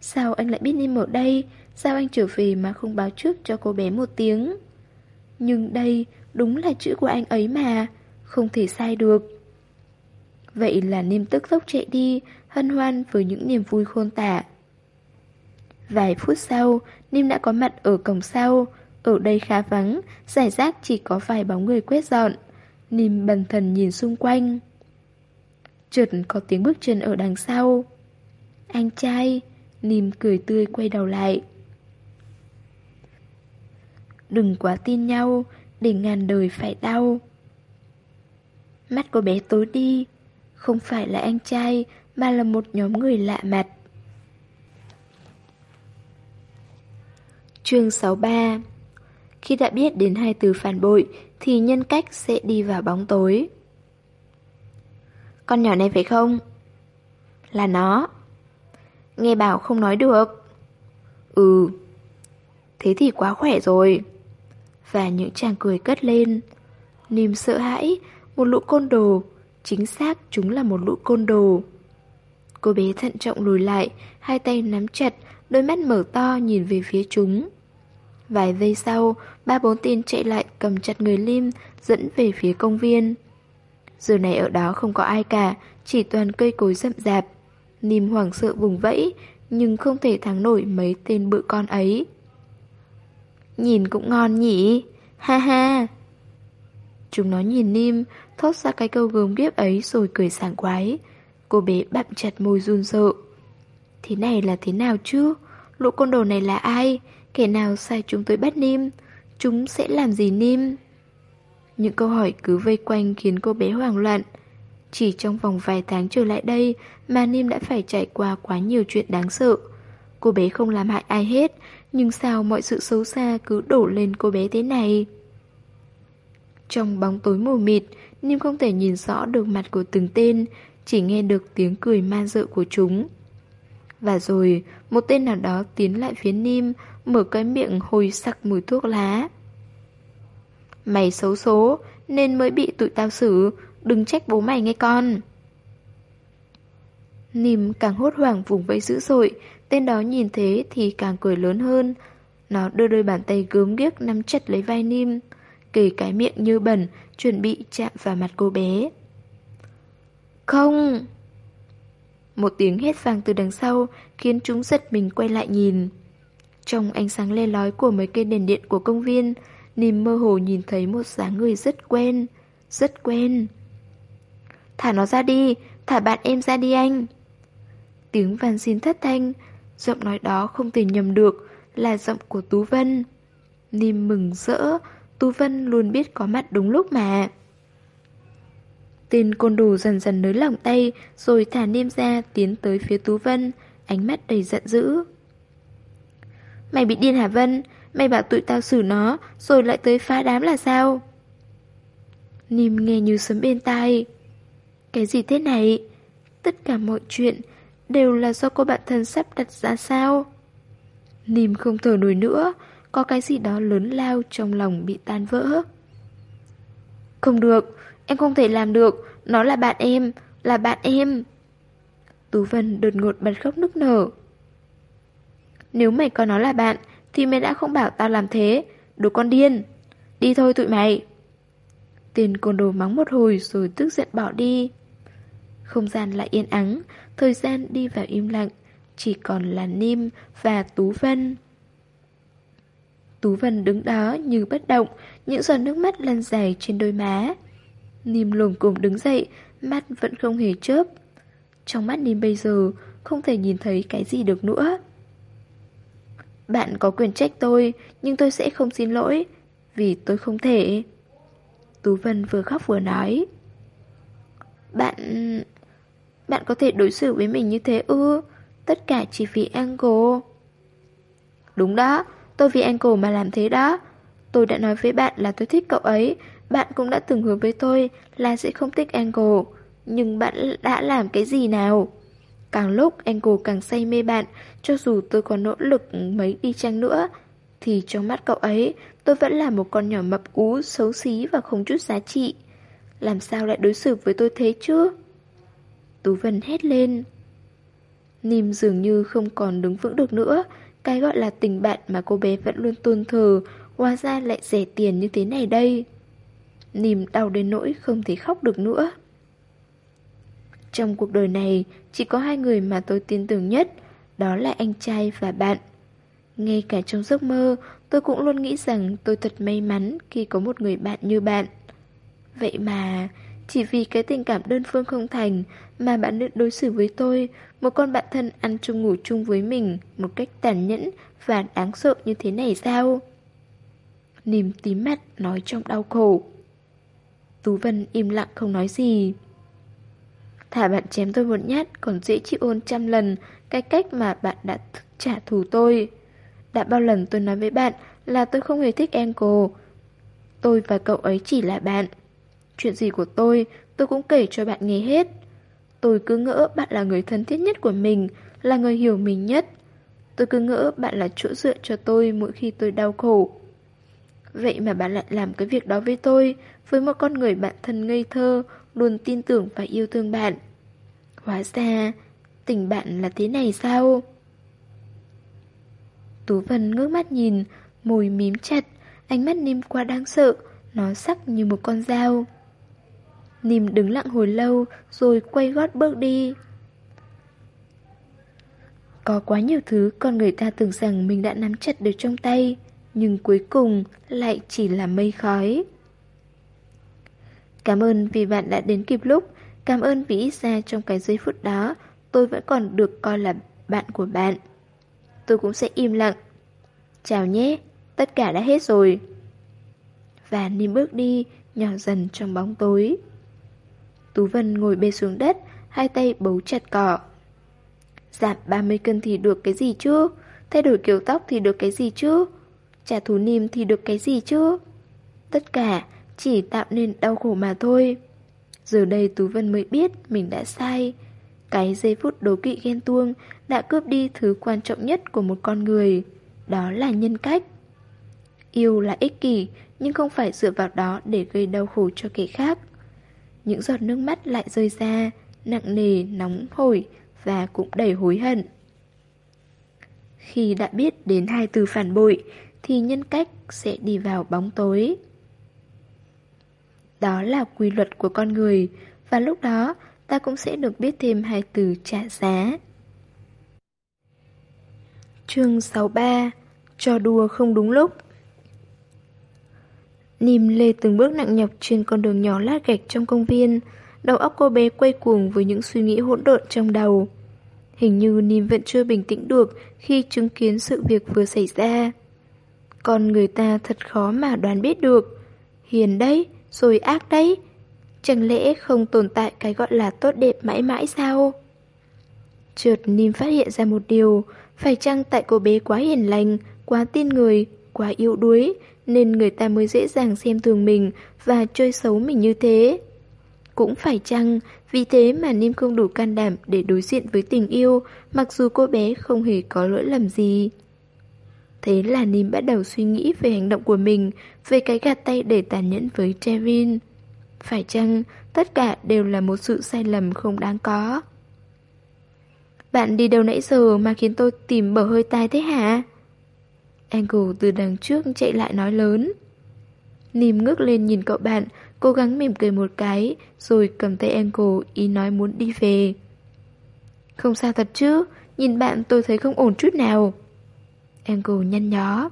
Sao anh lại biết Nìm ở đây? Sao anh trở về mà không báo trước cho cô bé một tiếng? Nhưng đây đúng là chữ của anh ấy mà, không thể sai được. Vậy là Nìm tức tốc chạy đi, hân hoan với những niềm vui khôn tả. Vài phút sau, Nìm đã có mặt ở cổng sau. Ở đây khá vắng, giải rác chỉ có vài bóng người quét dọn. Nìm bần thần nhìn xung quanh. Chợt có tiếng bước chân ở đằng sau. Anh trai, Nìm cười tươi quay đầu lại. Đừng quá tin nhau, để ngàn đời phải đau. Mắt cô bé tối đi, không phải là anh trai mà là một nhóm người lạ mặt. Chương 63 khi đã biết đến hai từ phản bội thì nhân cách sẽ đi vào bóng tối. Con nhỏ này phải không? Là nó. Nghe bảo không nói được. Ừ. Thế thì quá khỏe rồi. Và những chàng cười cất lên. Nìm sợ hãi, một lũ côn đồ. Chính xác chúng là một lũ côn đồ. Cô bé thận trọng lùi lại, hai tay nắm chặt, đôi mắt mở to nhìn về phía chúng. Vài giây sau, ba bốn tên chạy lại cầm chặt người Lim, dẫn về phía công viên. Giờ này ở đó không có ai cả, chỉ toàn cây cối rậm rạp. Nim hoảng sợ vùng vẫy, nhưng không thể thắng nổi mấy tên bự con ấy. Nhìn cũng ngon nhỉ, ha ha. Chúng nó nhìn Nim, thốt ra cái câu gớm ghiếp ấy rồi cười sảng quái. Cô bé bặm chặt môi run sợ. Thế này là thế nào chứ? Lũ con đồ này là ai? Kẻ nào sai chúng tới bắt Nim? Chúng sẽ làm gì Nim? Những câu hỏi cứ vây quanh khiến cô bé hoảng loạn. Chỉ trong vòng vài tháng trở lại đây mà Nim đã phải trải qua quá nhiều chuyện đáng sợ. Cô bé không làm hại ai hết, nhưng sao mọi sự xấu xa cứ đổ lên cô bé thế này? Trong bóng tối mù mịt, Nim không thể nhìn rõ được mặt của từng tên, chỉ nghe được tiếng cười man dợ của chúng. Và rồi, một tên nào đó tiến lại phía Nim, mở cái miệng hồi sặc mùi thuốc lá. Mày xấu số, nên mới bị tụi tao xử, đừng trách bố mày nghe con. Nìm càng hốt hoảng vùng vẫy dữ dội, tên đó nhìn thế thì càng cười lớn hơn. Nó đưa đôi bàn tay gớm ghiếc nắm chặt lấy vai Nim, kề cái miệng như bẩn, chuẩn bị chạm vào mặt cô bé. Không! Một tiếng hét vang từ đằng sau khiến chúng giật mình quay lại nhìn. Trong ánh sáng le lói của mấy cây đèn điện của công viên, Nìm mơ hồ nhìn thấy một dáng người rất quen, rất quen. Thả nó ra đi, thả bạn em ra đi anh. Tiếng van xin thất thanh, giọng nói đó không thể nhầm được, là giọng của Tú Vân. Nìm mừng rỡ, Tú Vân luôn biết có mặt đúng lúc mà. Tên côn đồ dần dần nới lỏng tay, rồi thả Niêm ra tiến tới phía Tú Vân, ánh mắt đầy giận dữ. Mày bị điên hả Vân? Mày bảo tụi tao xử nó, rồi lại tới phá đám là sao? Nìm nghe như sấm bên tai. Cái gì thế này? Tất cả mọi chuyện đều là do cô bạn thân sắp đặt ra sao? Nìm không thở nổi nữa, có cái gì đó lớn lao trong lòng bị tan vỡ. Không được, em không thể làm được, nó là bạn em, là bạn em. Tú Vân đột ngột bật khóc nức nở. Nếu mày coi nó là bạn, thì mày đã không bảo tao làm thế, đồ con điên. Đi thôi tụi mày. Tiền côn đồ mắng một hồi rồi tức giận bỏ đi. Không gian lại yên ắng, thời gian đi vào im lặng, chỉ còn là Nim và Tú Vân. Tú Vân đứng đó như bất động, những giọt nước mắt lăn dài trên đôi má. Nim lồm cồm đứng dậy, mắt vẫn không hề chớp. Trong mắt Nim bây giờ không thể nhìn thấy cái gì được nữa. Bạn có quyền trách tôi, nhưng tôi sẽ không xin lỗi, vì tôi không thể. Tú Vân vừa khóc vừa nói. Bạn... Bạn có thể đối xử với mình như thế ư? Tất cả chỉ vì Angle. Đúng đó, tôi vì Angle mà làm thế đó. Tôi đã nói với bạn là tôi thích cậu ấy. Bạn cũng đã từng hứa với tôi là sẽ không thích Angle. Nhưng bạn đã làm cái gì nào? Càng lúc Angle càng say mê bạn, cho dù tôi có nỗ lực mấy đi chăng nữa, thì trong mắt cậu ấy, tôi vẫn là một con nhỏ mập ú, xấu xí và không chút giá trị. Làm sao lại đối xử với tôi thế chứ? Tú Vân hét lên. Nìm dường như không còn đứng vững được nữa, cái gọi là tình bạn mà cô bé vẫn luôn tôn thờ, hóa ra lại rẻ tiền như thế này đây. Nìm đau đến nỗi không thể khóc được nữa. Trong cuộc đời này, chỉ có hai người mà tôi tin tưởng nhất, đó là anh trai và bạn. Ngay cả trong giấc mơ, tôi cũng luôn nghĩ rằng tôi thật may mắn khi có một người bạn như bạn. Vậy mà, chỉ vì cái tình cảm đơn phương không thành mà bạn được đối xử với tôi, một con bạn thân ăn chung ngủ chung với mình một cách tàn nhẫn và đáng sợ như thế này sao? Nìm tím mặt nói trong đau khổ. Tú Vân im lặng không nói gì. Thả bạn chém tôi một nhát còn dễ chịu ôn trăm lần cái cách mà bạn đã trả thù tôi. Đã bao lần tôi nói với bạn là tôi không hề thích Angle. Tôi và cậu ấy chỉ là bạn. Chuyện gì của tôi, tôi cũng kể cho bạn nghe hết. Tôi cứ ngỡ bạn là người thân thiết nhất của mình, là người hiểu mình nhất. Tôi cứ ngỡ bạn là chỗ dựa cho tôi mỗi khi tôi đau khổ. Vậy mà bạn lại làm cái việc đó với tôi, với một con người bạn thân ngây thơ, luôn tin tưởng và yêu thương bạn. Hóa ra, tình bạn là thế này sao? Tú Vân ngước mắt nhìn, môi mím chặt, ánh mắt Nim qua đáng sợ, nó sắc như một con dao. Nim đứng lặng hồi lâu, rồi quay gót bước đi. Có quá nhiều thứ con người ta tưởng rằng mình đã nắm chặt được trong tay, nhưng cuối cùng lại chỉ là mây khói. Cảm ơn vì bạn đã đến kịp lúc, cảm ơn vì ít ra trong cái giây phút đó tôi vẫn còn được coi là bạn của bạn. Tôi cũng sẽ im lặng. Chào nhé, tất cả đã hết rồi. Và Nim bước đi, nhỏ dần trong bóng tối. Tú Vân ngồi bê xuống đất, hai tay bấu chặt cỏ. Giảm 30 cân thì được cái gì chứ? Thay đổi kiểu tóc thì được cái gì chứ? Trả thù niềm thì được cái gì chứ? Tất cả chỉ tạo nên đau khổ mà thôi. Giờ đây Tú Vân mới biết mình đã sai. Cái giây phút đố kỵ ghen tuông đã cướp đi thứ quan trọng nhất của một con người. Đó là nhân cách. Yêu là ích kỷ, nhưng không phải dựa vào đó để gây đau khổ cho kẻ khác. Những giọt nước mắt lại rơi ra, nặng nề, nóng hổi và cũng đầy hối hận. Khi đã biết đến hai từ phản bội, thì nhân cách sẽ đi vào bóng tối. Đó là quy luật của con người, và lúc đó ta cũng sẽ được biết thêm hai từ trả giá. Chương 63 Cho đùa không đúng lúc. Nìm lê từng bước nặng nhọc trên con đường nhỏ lát gạch trong công viên. Đầu óc cô bé quay cuồng với những suy nghĩ hỗn độn trong đầu. Hình như Nìm vẫn chưa bình tĩnh được khi chứng kiến sự việc vừa xảy ra. Con người ta thật khó mà đoán biết được. Hiền đấy, rồi ác đấy. Chẳng lẽ không tồn tại cái gọi là tốt đẹp mãi mãi sao? Trượt Nim phát hiện ra một điều, phải chăng tại cô bé quá hiền lành, quá tin người, quá yêu đuối, nên người ta mới dễ dàng xem thường mình và chơi xấu mình như thế? Cũng phải chăng, vì thế mà Nim không đủ can đảm để đối diện với tình yêu, mặc dù cô bé không hề có lỗi lầm gì. Thế là Nim bắt đầu suy nghĩ về hành động của mình, về cái gạt tay để tàn nhẫn với Trevin. Phải chăng tất cả đều là một sự sai lầm không đáng có? Bạn đi đâu nãy giờ mà khiến tôi tìm bở hơi tai thế hả? Angle từ đằng trước chạy lại nói lớn. Nìm ngước lên nhìn cậu bạn, cố gắng mỉm cười một cái, rồi cầm tay Angle ý nói muốn đi về. Không sao thật chứ, nhìn bạn tôi thấy không ổn chút nào. Angle nhăn nhó.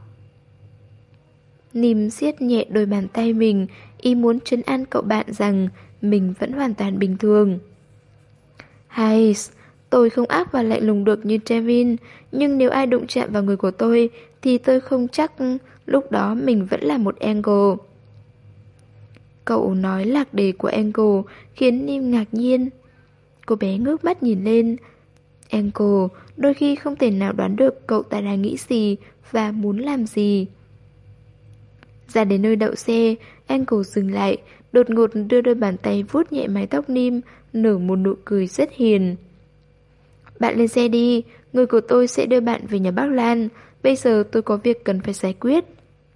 Nìm siết nhẹ đôi bàn tay mình, y muốn trấn an cậu bạn rằng mình vẫn hoàn toàn bình thường. Hay, tôi không ác và lạnh lùng được như Trevin, nhưng nếu ai đụng chạm vào người của tôi thì tôi không chắc lúc đó mình vẫn là một Angle. Cậu nói lạc đề của Angle khiến Nim ngạc nhiên. Cô bé ngước mắt nhìn lên. Angle đôi khi không thể nào đoán được cậu ta đang nghĩ gì và muốn làm gì. Ra đến nơi đậu xe, Angle dừng lại, đột ngột đưa đôi bàn tay vuốt nhẹ mái tóc Nim, nở một nụ cười rất hiền. Bạn lên xe đi, người của tôi sẽ đưa bạn về nhà bác Lan. Bây giờ tôi có việc cần phải giải quyết.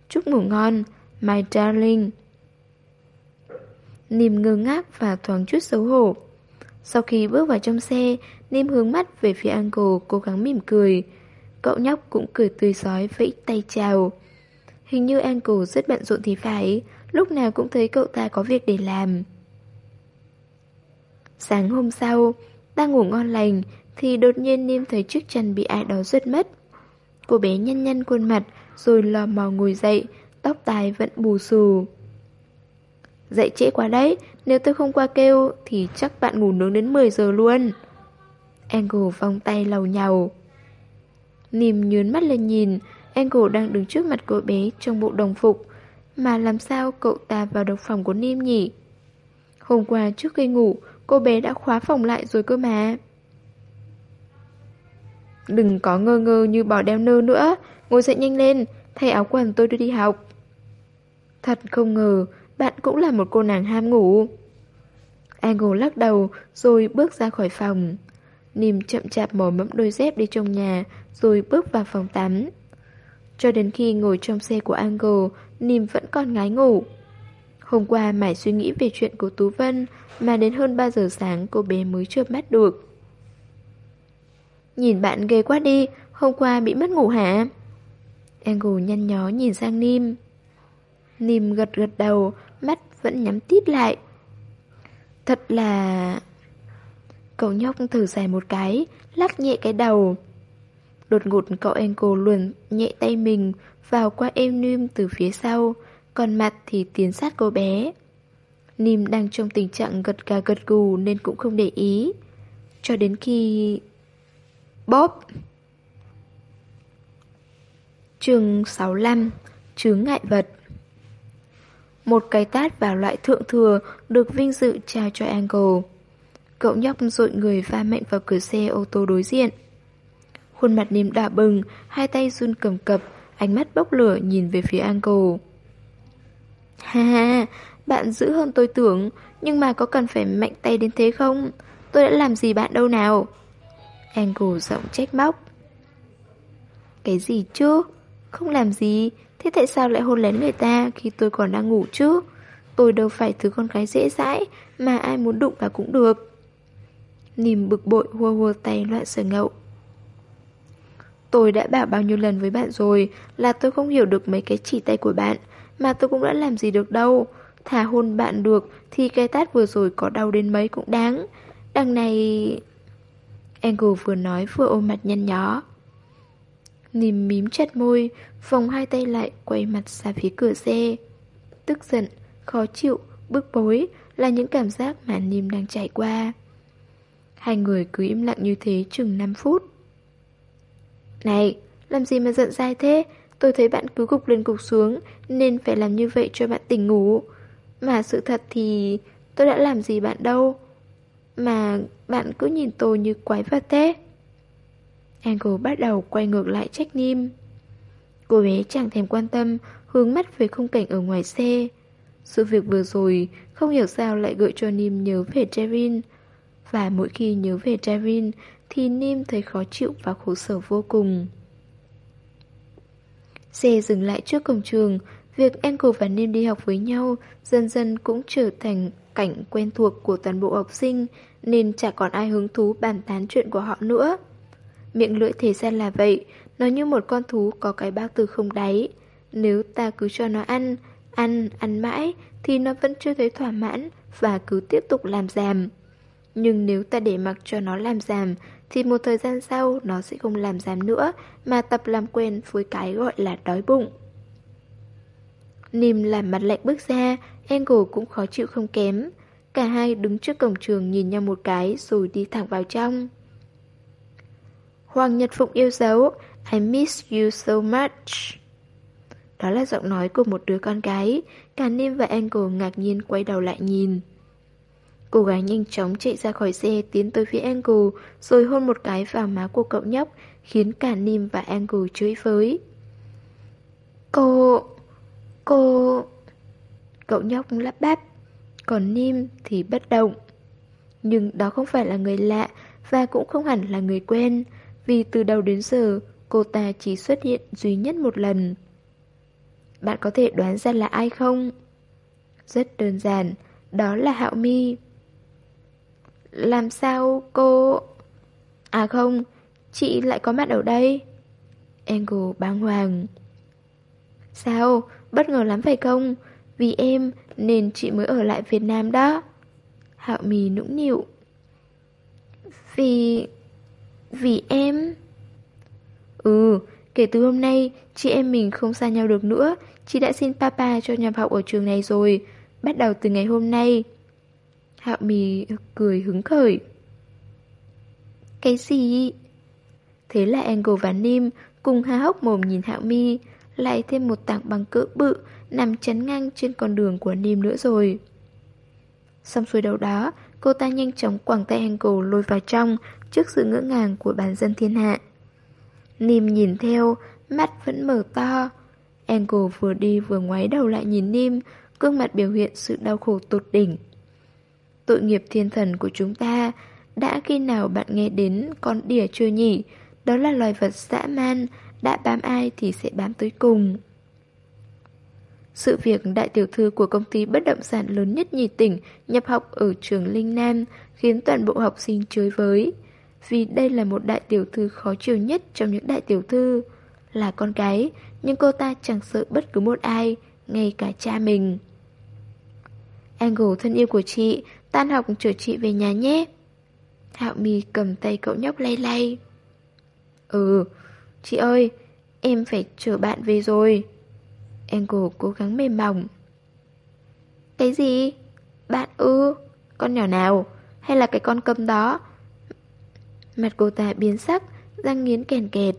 Chúc ngủ ngon, my darling. Nìm ngơ ngác và thoáng chút xấu hổ. Sau khi bước vào trong xe, Nim hướng mắt về phía Angle cố gắng mỉm cười. Cậu nhóc cũng cười tươi sói vẫy tay chào. Hình như Angle rất bận rộn thì phải, lúc nào cũng thấy cậu ta có việc để làm. Sáng hôm sau, đang ngủ ngon lành thì đột nhiên Nim thấy chiếc chăn bị ai đó rớt mất. Cô bé nhăn nhăn khuôn mặt rồi lò mò ngồi dậy, tóc tai vẫn bù xù. Dậy trễ quá đấy, nếu tôi không qua kêu thì chắc bạn ngủ nướng đến 10 giờ luôn. Angle vòng tay lầu nhầu, Nìm nhướn mắt lên nhìn, Angle đang đứng trước mặt cô bé trong bộ đồng phục. Mà làm sao cậu ta vào độc phòng của Nim nhỉ? Hôm qua trước khi ngủ, cô bé đã khóa phòng lại rồi cơ mà. Đừng có ngơ ngơ như bỏ đeo nơ nữa, ngồi dậy nhanh lên, thay áo quần tôi đưa đi học. Thật không ngờ, cũng là một cô nàng ham ngủ. Angle lắc đầu rồi bước ra khỏi phòng. Nìm chậm chạp mò mẫm đôi dép đi trong nhà rồi bước vào phòng tắm. Cho đến khi ngồi trong xe của Angle, Nìm vẫn còn ngái ngủ. Hôm qua mải suy nghĩ về chuyện của Tú Vân mà đến hơn 3 giờ sáng cô bé mới chợp mắt được. Nhìn bạn ghê quá đi, hôm qua bị mất ngủ hả? Angle nhăn nhó nhìn sang Nim. Nim gật gật đầu, vẫn nhắm tít lại. Thật là... Cậu nhóc thử dài một cái, lắc nhẹ cái đầu. Đột ngột cậu Angle luồn nhẹ tay mình vào qua êm Nim từ phía sau, còn mặt thì tiến sát cô bé. Nim đang trong tình trạng gật gà gật gù nên cũng không để ý. Cho đến khi... Bóp! Chương 65 Chướng ngại vật một cái tát vào loại thượng thừa được vinh dự trao cho Angle. Cậu nhóc rội người va mạnh vào cửa xe ô tô đối diện. Khuôn mặt niềm đỏ bừng, hai tay run cầm cập, ánh mắt bốc lửa nhìn về phía Angle. Ha ha, bạn dữ hơn tôi tưởng, nhưng mà có cần phải mạnh tay đến thế không? Tôi đã làm gì bạn đâu nào? Angle giọng trách móc. Cái gì chứ? Không làm gì, thế tại sao lại hôn lén người ta khi tôi còn đang ngủ chứ? Tôi đâu phải thứ con gái dễ dãi mà ai muốn đụng vào cũng được. Nìm bực bội hua hua tay loạn sở ngậu. Tôi đã bảo bao nhiêu lần với bạn rồi là tôi không hiểu được mấy cái chỉ tay của bạn, mà tôi cũng đã làm gì được đâu. thả hôn bạn được thì cái tát vừa rồi có đau đến mấy cũng đáng. Đằng này... Angle vừa nói vừa ôm mặt nhăn nhó. Nìm mím chặt môi, vòng hai tay lại quay mặt ra phía cửa xe. Tức giận, khó chịu, bức bối là những cảm giác mà Nìm đang trải qua. Hai người cứ im lặng như thế chừng 5 phút. Này, làm gì mà giận dai thế? Tôi thấy bạn cứ gục lên gục xuống Nên phải làm như vậy cho bạn tỉnh ngủ Mà sự thật thì tôi đã làm gì bạn đâu Mà bạn cứ nhìn tôi như quái vật thế Angle bắt đầu quay ngược lại trách Nim. Cô bé chẳng thèm quan tâm Hướng mắt về khung cảnh ở ngoài xe. Sự việc vừa rồi Không hiểu sao lại gợi cho Nim nhớ về Trevin, Và mỗi khi nhớ về Trevin, Thì Nim thấy khó chịu và khổ sở vô cùng. Xe dừng lại trước cổng trường, việc Angle và Nim đi học với nhau dần dần cũng trở thành cảnh quen thuộc của toàn bộ học sinh, nên chả còn ai hứng thú bàn tán chuyện của họ nữa. Miệng lưỡi thể ra là vậy, nó như một con thú có cái bao tử không đáy. Nếu ta cứ cho nó ăn, ăn, ăn mãi, thì nó vẫn chưa thấy thỏa mãn và cứ tiếp tục làm giảm. Nhưng nếu ta để mặc cho nó làm giảm, thì một thời gian sau nó sẽ không làm giảm nữa mà tập làm quen với cái gọi là đói bụng. Nìm làm mặt lạnh bước ra, Angle cũng khó chịu không kém. Cả hai đứng trước cổng trường nhìn nhau một cái rồi đi thẳng vào trong. Hoàng Nhật Phụng yêu dấu, I miss you so much. Đó là giọng nói của một đứa con gái, cả Nim và Angle ngạc nhiên quay đầu lại nhìn. Cô gái nhanh chóng chạy ra khỏi xe tiến tới phía Angle rồi hôn một cái vào má của cậu nhóc khiến cả Nim và Angle chửi phới. Cô... cô... Cậu nhóc lắp bắp, còn Nim thì bất động. Nhưng đó không phải là người lạ và cũng không hẳn là người quen vì từ đầu đến giờ cô ta chỉ xuất hiện duy nhất một lần. Bạn có thể đoán ra là ai không? Rất đơn giản, đó là Hạo Mi. Làm sao cô... À không, chị lại có mặt ở đây. Angle bàng hoàng. Sao, bất ngờ lắm phải không? Vì em nên chị mới ở lại Việt Nam đó. Hạo Mi nũng nịu. Vì... Vì em... Ừ, kể từ hôm nay, chị em mình không xa nhau được nữa. Chị đã xin papa cho nhập học ở trường này rồi. Bắt đầu từ ngày hôm nay, Hạo mì cười hứng khởi. Cái gì? Thế là Angle và Nim cùng há hốc mồm nhìn Hạo mi, lại thêm một tảng bằng cỡ bự nằm chắn ngang trên con đường của Nim nữa rồi. Xong xuôi đầu đó, cô ta nhanh chóng quẳng tay Angle lôi vào trong trước sự ngỡ ngàng của bản dân thiên hạ. Nìm nhìn theo, mắt vẫn mở to. Angle vừa đi vừa ngoái đầu lại nhìn Nim, gương mặt biểu hiện sự đau khổ tột đỉnh. Tội nghiệp thiên thần của chúng ta Đã khi nào bạn nghe đến con đỉa chưa nhỉ Đó là loài vật dã man Đã bám ai thì sẽ bám tới cùng sự việc đại tiểu thư của công ty bất động sản lớn nhất nhì tỉnh nhập học ở trường Linh Nam khiến toàn bộ học sinh chới với. Vì đây là một đại tiểu thư khó chịu nhất trong những đại tiểu thư. Là con gái, nhưng cô ta chẳng sợ bất cứ một ai, ngay cả cha mình. Angle thân yêu của chị, Tan học chở chị về nhà nhé Hạo mi cầm tay cậu nhóc lay lay Ừ Chị ơi Em phải chở bạn về rồi Angle cố gắng mềm mỏng Cái gì? Bạn ư? Con nhỏ nào? Hay là cái con cầm đó? Mặt cô ta biến sắc, Răng nghiến kèn kẹt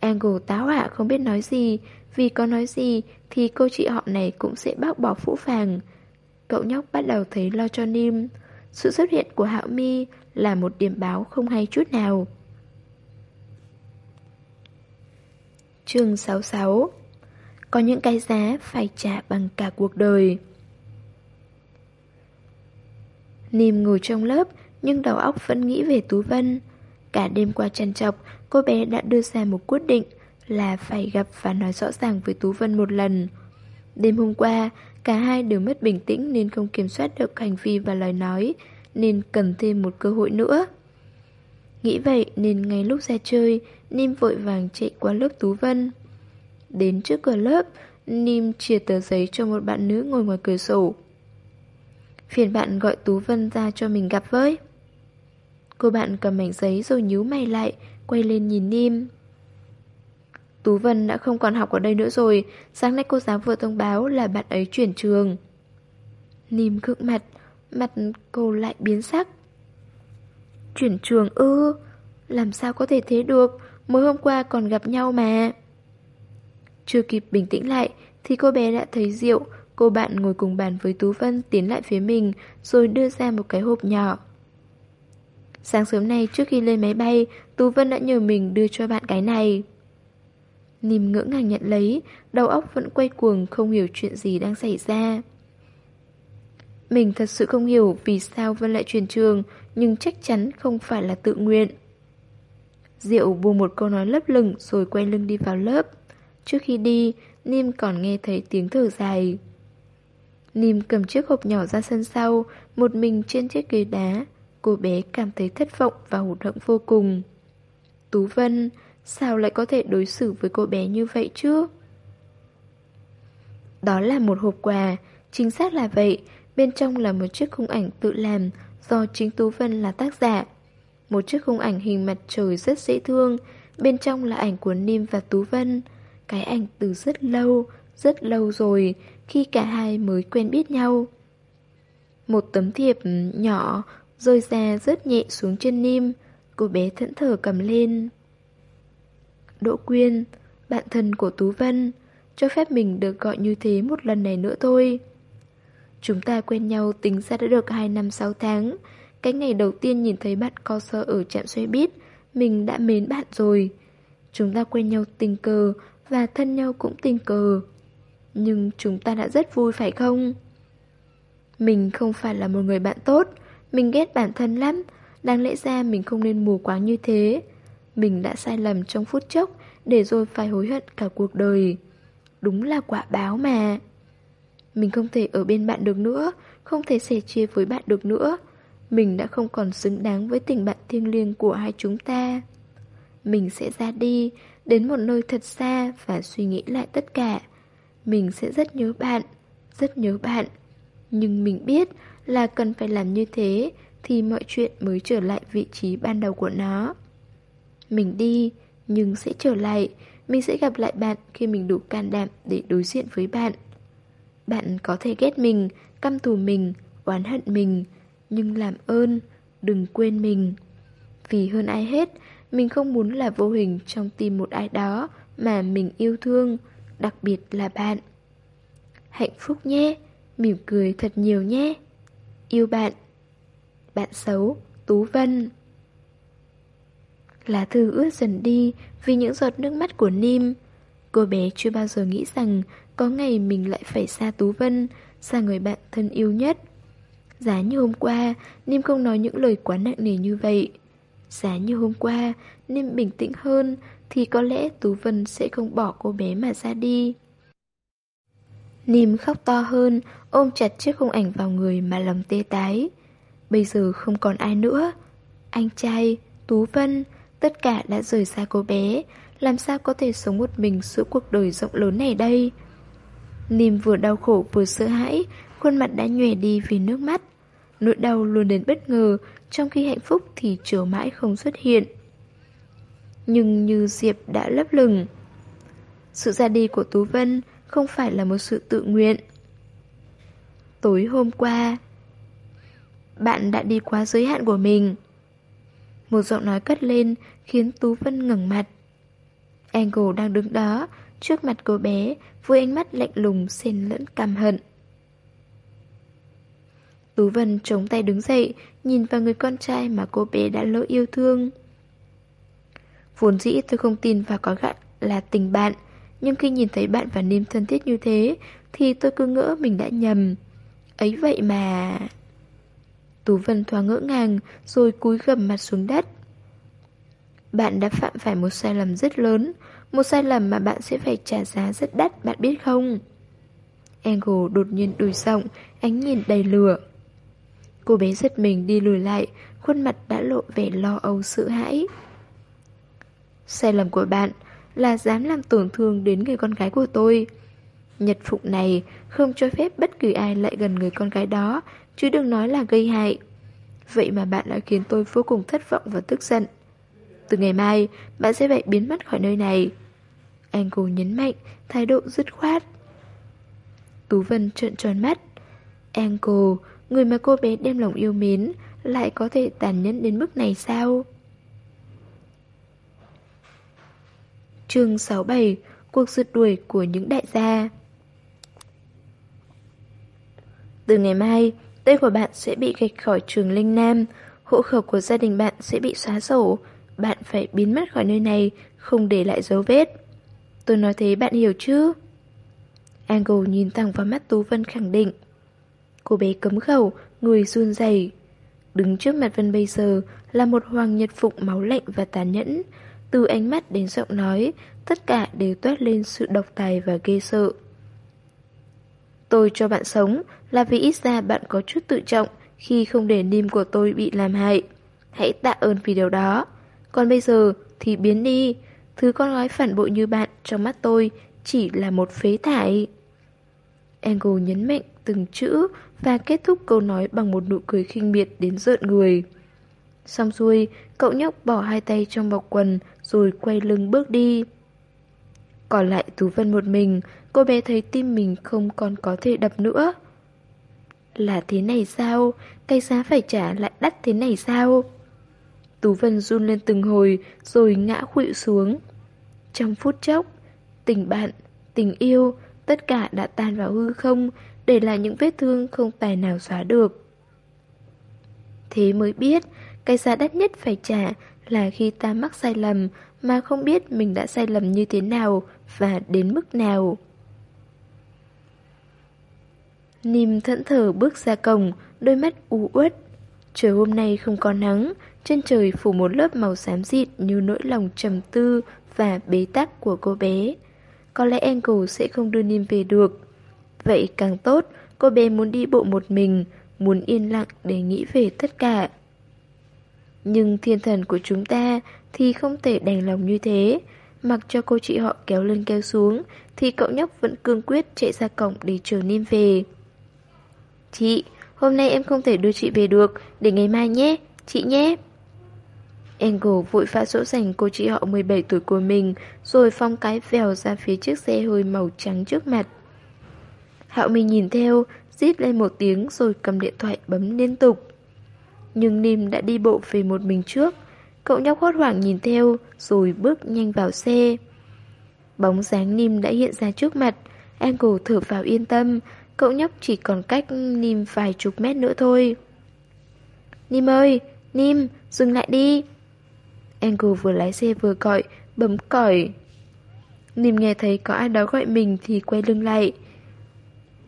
Angle táo hỏa không biết nói gì Vì có nói gì Thì cô chị họ này cũng sẽ bác bỏ phũ phàng Cậu nhóc bắt đầu thấy lo cho Nim Sự xuất hiện của Hạo Mi là một điểm báo không hay chút nào chương 66 có những cái giá phải trả bằng cả cuộc đời Nìm ngồi trong lớp nhưng đầu óc vẫn nghĩ về Tú Vân Cả đêm qua trằn trọc, cô bé đã đưa ra một quyết định là phải gặp và nói rõ ràng với Tú Vân một lần. Đêm hôm qua, Cả hai đều mất bình tĩnh nên không kiểm soát được hành vi và lời nói, nên cần thêm một cơ hội nữa. Nghĩ vậy nên ngay lúc ra chơi, Nim vội vàng chạy qua lớp Tú Vân. Đến trước cửa lớp, Nim chia tờ giấy cho một bạn nữ ngồi ngoài cửa sổ. Phiền bạn gọi Tú Vân ra cho mình gặp với. Cô bạn cầm mảnh giấy rồi nhíu mày lại, quay lên nhìn Nim. Tú Vân đã không còn học ở đây nữa rồi, sáng nay cô giáo vừa thông báo là bạn ấy chuyển trường. Nim khựng mặt, mặt cô lại biến sắc. Chuyển trường ư, làm sao có thể thế được, mới hôm qua còn gặp nhau mà. Chưa kịp bình tĩnh lại thì cô bé đã thấy rượu, cô bạn ngồi cùng bàn với Tú Vân tiến lại phía mình rồi đưa ra một cái hộp nhỏ. Sáng sớm nay trước khi lên máy bay, Tú Vân đã nhờ mình đưa cho bạn cái này. Nìm ngỡ ngàng nhận lấy, đầu óc vẫn quay cuồng không hiểu chuyện gì đang xảy ra. Mình thật sự không hiểu vì sao Vân lại truyền trường, nhưng chắc chắn không phải là tự nguyện. Diệu buông một câu nói lấp lửng rồi quay lưng đi vào lớp. Trước khi đi, Nim còn nghe thấy tiếng thở dài. Nim cầm chiếc hộp nhỏ ra sân sau, một mình trên chiếc ghế đá. Cô bé cảm thấy thất vọng và hụt hẫng vô cùng. Tú Vân, sao lại có thể đối xử với cô bé như vậy chứ? Đó là một hộp quà, chính xác là vậy. Bên trong là một chiếc khung ảnh tự làm do chính Tú Vân là tác giả. Một chiếc khung ảnh hình mặt trời rất dễ thương, bên trong là ảnh của Nim và Tú Vân. Cái ảnh từ rất lâu, rất lâu rồi, khi cả hai mới quen biết nhau. Một tấm thiệp nhỏ rơi ra rất nhẹ xuống chân Nim, cô bé thẫn thờ cầm lên. Đỗ Quyên, bạn thân của Tú Vân, cho phép mình được gọi như thế một lần này nữa thôi. Chúng ta quen nhau tính ra đã được 2 năm 6 tháng. Cái ngày đầu tiên nhìn thấy bạn co sơ ở trạm xe buýt, mình đã mến bạn rồi. Chúng ta quen nhau tình cờ và thân nhau cũng tình cờ. Nhưng chúng ta đã rất vui phải không? Mình không phải là một người bạn tốt, mình ghét bản thân lắm, đáng lẽ ra mình không nên mù quáng như thế. Mình đã sai lầm trong phút chốc, để rồi phải hối hận cả cuộc đời. Đúng là quả báo mà. Mình không thể ở bên bạn được nữa, không thể sẻ chia với bạn được nữa. Mình đã không còn xứng đáng với tình bạn thiêng liêng của hai chúng ta. Mình sẽ ra đi, đến một nơi thật xa và suy nghĩ lại tất cả. Mình sẽ rất nhớ bạn, rất nhớ bạn. Nhưng mình biết là cần phải làm như thế thì mọi chuyện mới trở lại vị trí ban đầu của nó. Mình đi, nhưng sẽ trở lại. Mình sẽ gặp lại bạn khi mình đủ can đảm để đối diện với bạn. Bạn có thể ghét mình, căm thù mình, oán hận mình, nhưng làm ơn, đừng quên mình. Vì hơn ai hết, mình không muốn là vô hình trong tim một ai đó mà mình yêu thương, đặc biệt là bạn. Hạnh phúc nhé, mỉm cười thật nhiều nhé. Yêu bạn. Bạn xấu, Tú Vân. Lá thư ướt dần đi vì những giọt nước mắt của Nim. Cô bé chưa bao giờ nghĩ rằng có ngày mình lại phải xa Tú Vân, xa người bạn thân yêu nhất. Giá như hôm qua, Nim không nói những lời quá nặng nề như vậy. Giá như hôm qua, Nim bình tĩnh hơn, thì có lẽ Tú Vân sẽ không bỏ cô bé mà ra đi. Nim khóc to hơn, ôm chặt chiếc khung ảnh vào người mà lòng tê tái. Bây giờ không còn ai nữa. Anh trai, Tú Vân, tất cả đã rời xa cô bé, làm sao có thể sống một mình giữa cuộc đời rộng lớn này đây? Nìm vừa đau khổ vừa sợ hãi, khuôn mặt đã nhòe đi vì nước mắt. Nỗi đau luôn đến bất ngờ, trong khi hạnh phúc thì chờ mãi không xuất hiện. Nhưng như Diệp đã lấp lửng. Sự ra đi của Tú Vân không phải là một sự tự nguyện. Tối hôm qua, bạn đã đi quá giới hạn của mình. Một giọng nói cất lên khiến Tú Vân ngẩng mặt. Angle đang đứng đó, trước mặt cô bé, với ánh mắt lạnh lùng xen lẫn căm hận. Tú Vân chống tay đứng dậy, nhìn vào người con trai mà cô bé đã lỡ yêu thương. Vốn dĩ tôi không tin vào có gạn là tình bạn, nhưng khi nhìn thấy bạn và niềm thân thiết như thế, thì tôi cứ ngỡ mình đã nhầm. Ấy vậy mà... Tú Vân thoáng ngỡ ngàng, rồi cúi gầm mặt xuống đất. Bạn đã phạm phải một sai lầm rất lớn, một sai lầm mà bạn sẽ phải trả giá rất đắt, bạn biết không? Angle đột nhiên đùi giọng, ánh nhìn đầy lửa. Cô bé giật mình đi lùi lại, khuôn mặt đã lộ vẻ lo âu sợ hãi. Sai lầm của bạn là dám làm tổn thương đến người con gái của tôi. Nhật phụ này không cho phép bất kỳ ai lại gần người con gái đó, chứ đừng nói là gây hại. Vậy mà bạn đã khiến tôi vô cùng thất vọng và tức giận. Từ ngày mai, bạn sẽ phải biến mất khỏi nơi này. Angle nhấn mạnh, thái độ dứt khoát. Tú Vân trợn tròn mắt. Angle, người mà cô bé đem lòng yêu mến, lại có thể tàn nhẫn đến mức này sao? chương 67 Cuộc rượt đuổi của những đại gia Từ ngày mai, tên của bạn sẽ bị gạch khỏi trường Linh Nam, hộ khẩu của gia đình bạn sẽ bị xóa sổ, bạn phải biến mất khỏi nơi này, không để lại dấu vết. Tôi nói thế bạn hiểu chứ? Angle nhìn thẳng vào mắt Tú Vân khẳng định. Cô bé cấm khẩu, người run rẩy. Đứng trước mặt Vân bây giờ là một hoàng nhật phụng máu lạnh và tàn nhẫn. Từ ánh mắt đến giọng nói, tất cả đều toát lên sự độc tài và ghê sợ. Tôi cho bạn sống là vì ít ra bạn có chút tự trọng khi không để niêm của tôi bị làm hại. Hãy tạ ơn vì điều đó. Còn bây giờ thì biến đi. Thứ con gái phản bội như bạn trong mắt tôi chỉ là một phế thải. Angle nhấn mạnh từng chữ và kết thúc câu nói bằng một nụ cười khinh miệt đến rợn người. Xong xuôi, cậu nhóc bỏ hai tay trong bọc quần rồi quay lưng bước đi. Còn lại Tú Vân một mình, cô bé thấy tim mình không còn có thể đập nữa. Là thế này sao? Cái giá phải trả lại đắt thế này sao? Tú Vân run lên từng hồi rồi ngã khuỵu xuống. Trong phút chốc, tình bạn, tình yêu, tất cả đã tan vào hư không, để lại những vết thương không tài nào xóa được. Thế mới biết, cái giá đắt nhất phải trả là khi ta mắc sai lầm mà không biết mình đã sai lầm như thế nào và đến mức nào. Nìm thẫn thờ bước ra cổng, đôi mắt u uất. Trời hôm nay không có nắng, trên trời phủ một lớp màu xám dịt như nỗi lòng trầm tư và bế tắc của cô bé. Có lẽ Angle sẽ không đưa Nìm về được. Vậy càng tốt, cô bé muốn đi bộ một mình, muốn yên lặng để nghĩ về tất cả. Nhưng thiên thần của chúng ta thì không thể đành lòng như thế. Mặc cho cô chị họ kéo lên kéo xuống, thì cậu nhóc vẫn cương quyết chạy ra cổng để chờ Nim về. Chị, hôm nay em không thể đưa chị về được, để ngày mai nhé, chị nhé. Angle vội vã dỗ dành cô chị họ 17 tuổi của mình, rồi phong cái vèo ra phía chiếc xe hơi màu trắng trước mặt. Hạo Minh nhìn theo, rít lên một tiếng rồi cầm điện thoại bấm liên tục. Nhưng Nim đã đi bộ về một mình trước. Cậu nhóc hốt hoảng nhìn theo, rồi bước nhanh vào xe. Bóng dáng Nim đã hiện ra trước mặt. Angle thở vào yên tâm, cậu nhóc chỉ còn cách Nim vài chục mét nữa thôi. Nim ơi, Nim, dừng lại đi. Angle vừa lái xe vừa gọi, bấm còi. Nim nghe thấy có ai đó gọi mình thì quay lưng lại.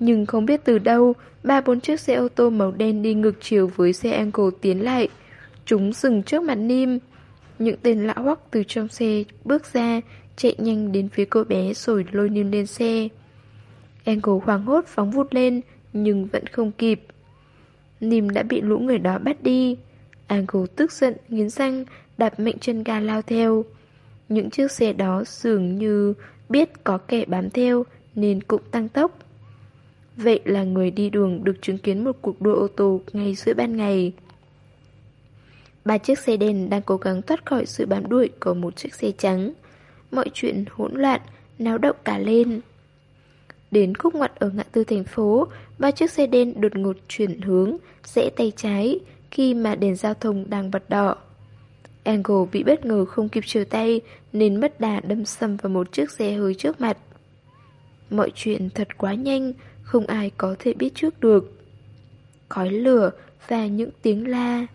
Nhưng không biết từ đâu, ba bốn chiếc xe ô tô màu đen đi ngược chiều với xe Angle tiến lại. Chúng dừng trước mặt Nim. Những tên lão hoắc từ trong xe bước ra, chạy nhanh đến phía cô bé rồi lôi Nim lên xe. Angle hoảng hốt phóng vút lên, nhưng vẫn không kịp. Nim đã bị lũ người đó bắt đi. Angle tức giận, nghiến răng, đạp mạnh chân ga lao theo. Những chiếc xe đó dường như biết có kẻ bám theo nên cũng tăng tốc. Vậy là người đi đường được chứng kiến một cuộc đua ô tô ngay giữa ban ngày. Ba chiếc xe đen đang cố gắng thoát khỏi sự bám đuổi của một chiếc xe trắng. Mọi chuyện hỗn loạn, náo động cả lên. Đến khúc ngoặt ở ngã tư thành phố, ba chiếc xe đen đột ngột chuyển hướng, rẽ tay trái, khi mà đèn giao thông đang bật đỏ. Angle bị bất ngờ không kịp trở tay nên mất đà đâm sầm vào một chiếc xe hơi trước mặt. Mọi chuyện thật quá nhanh, không ai có thể biết trước được. Khói lửa và những tiếng la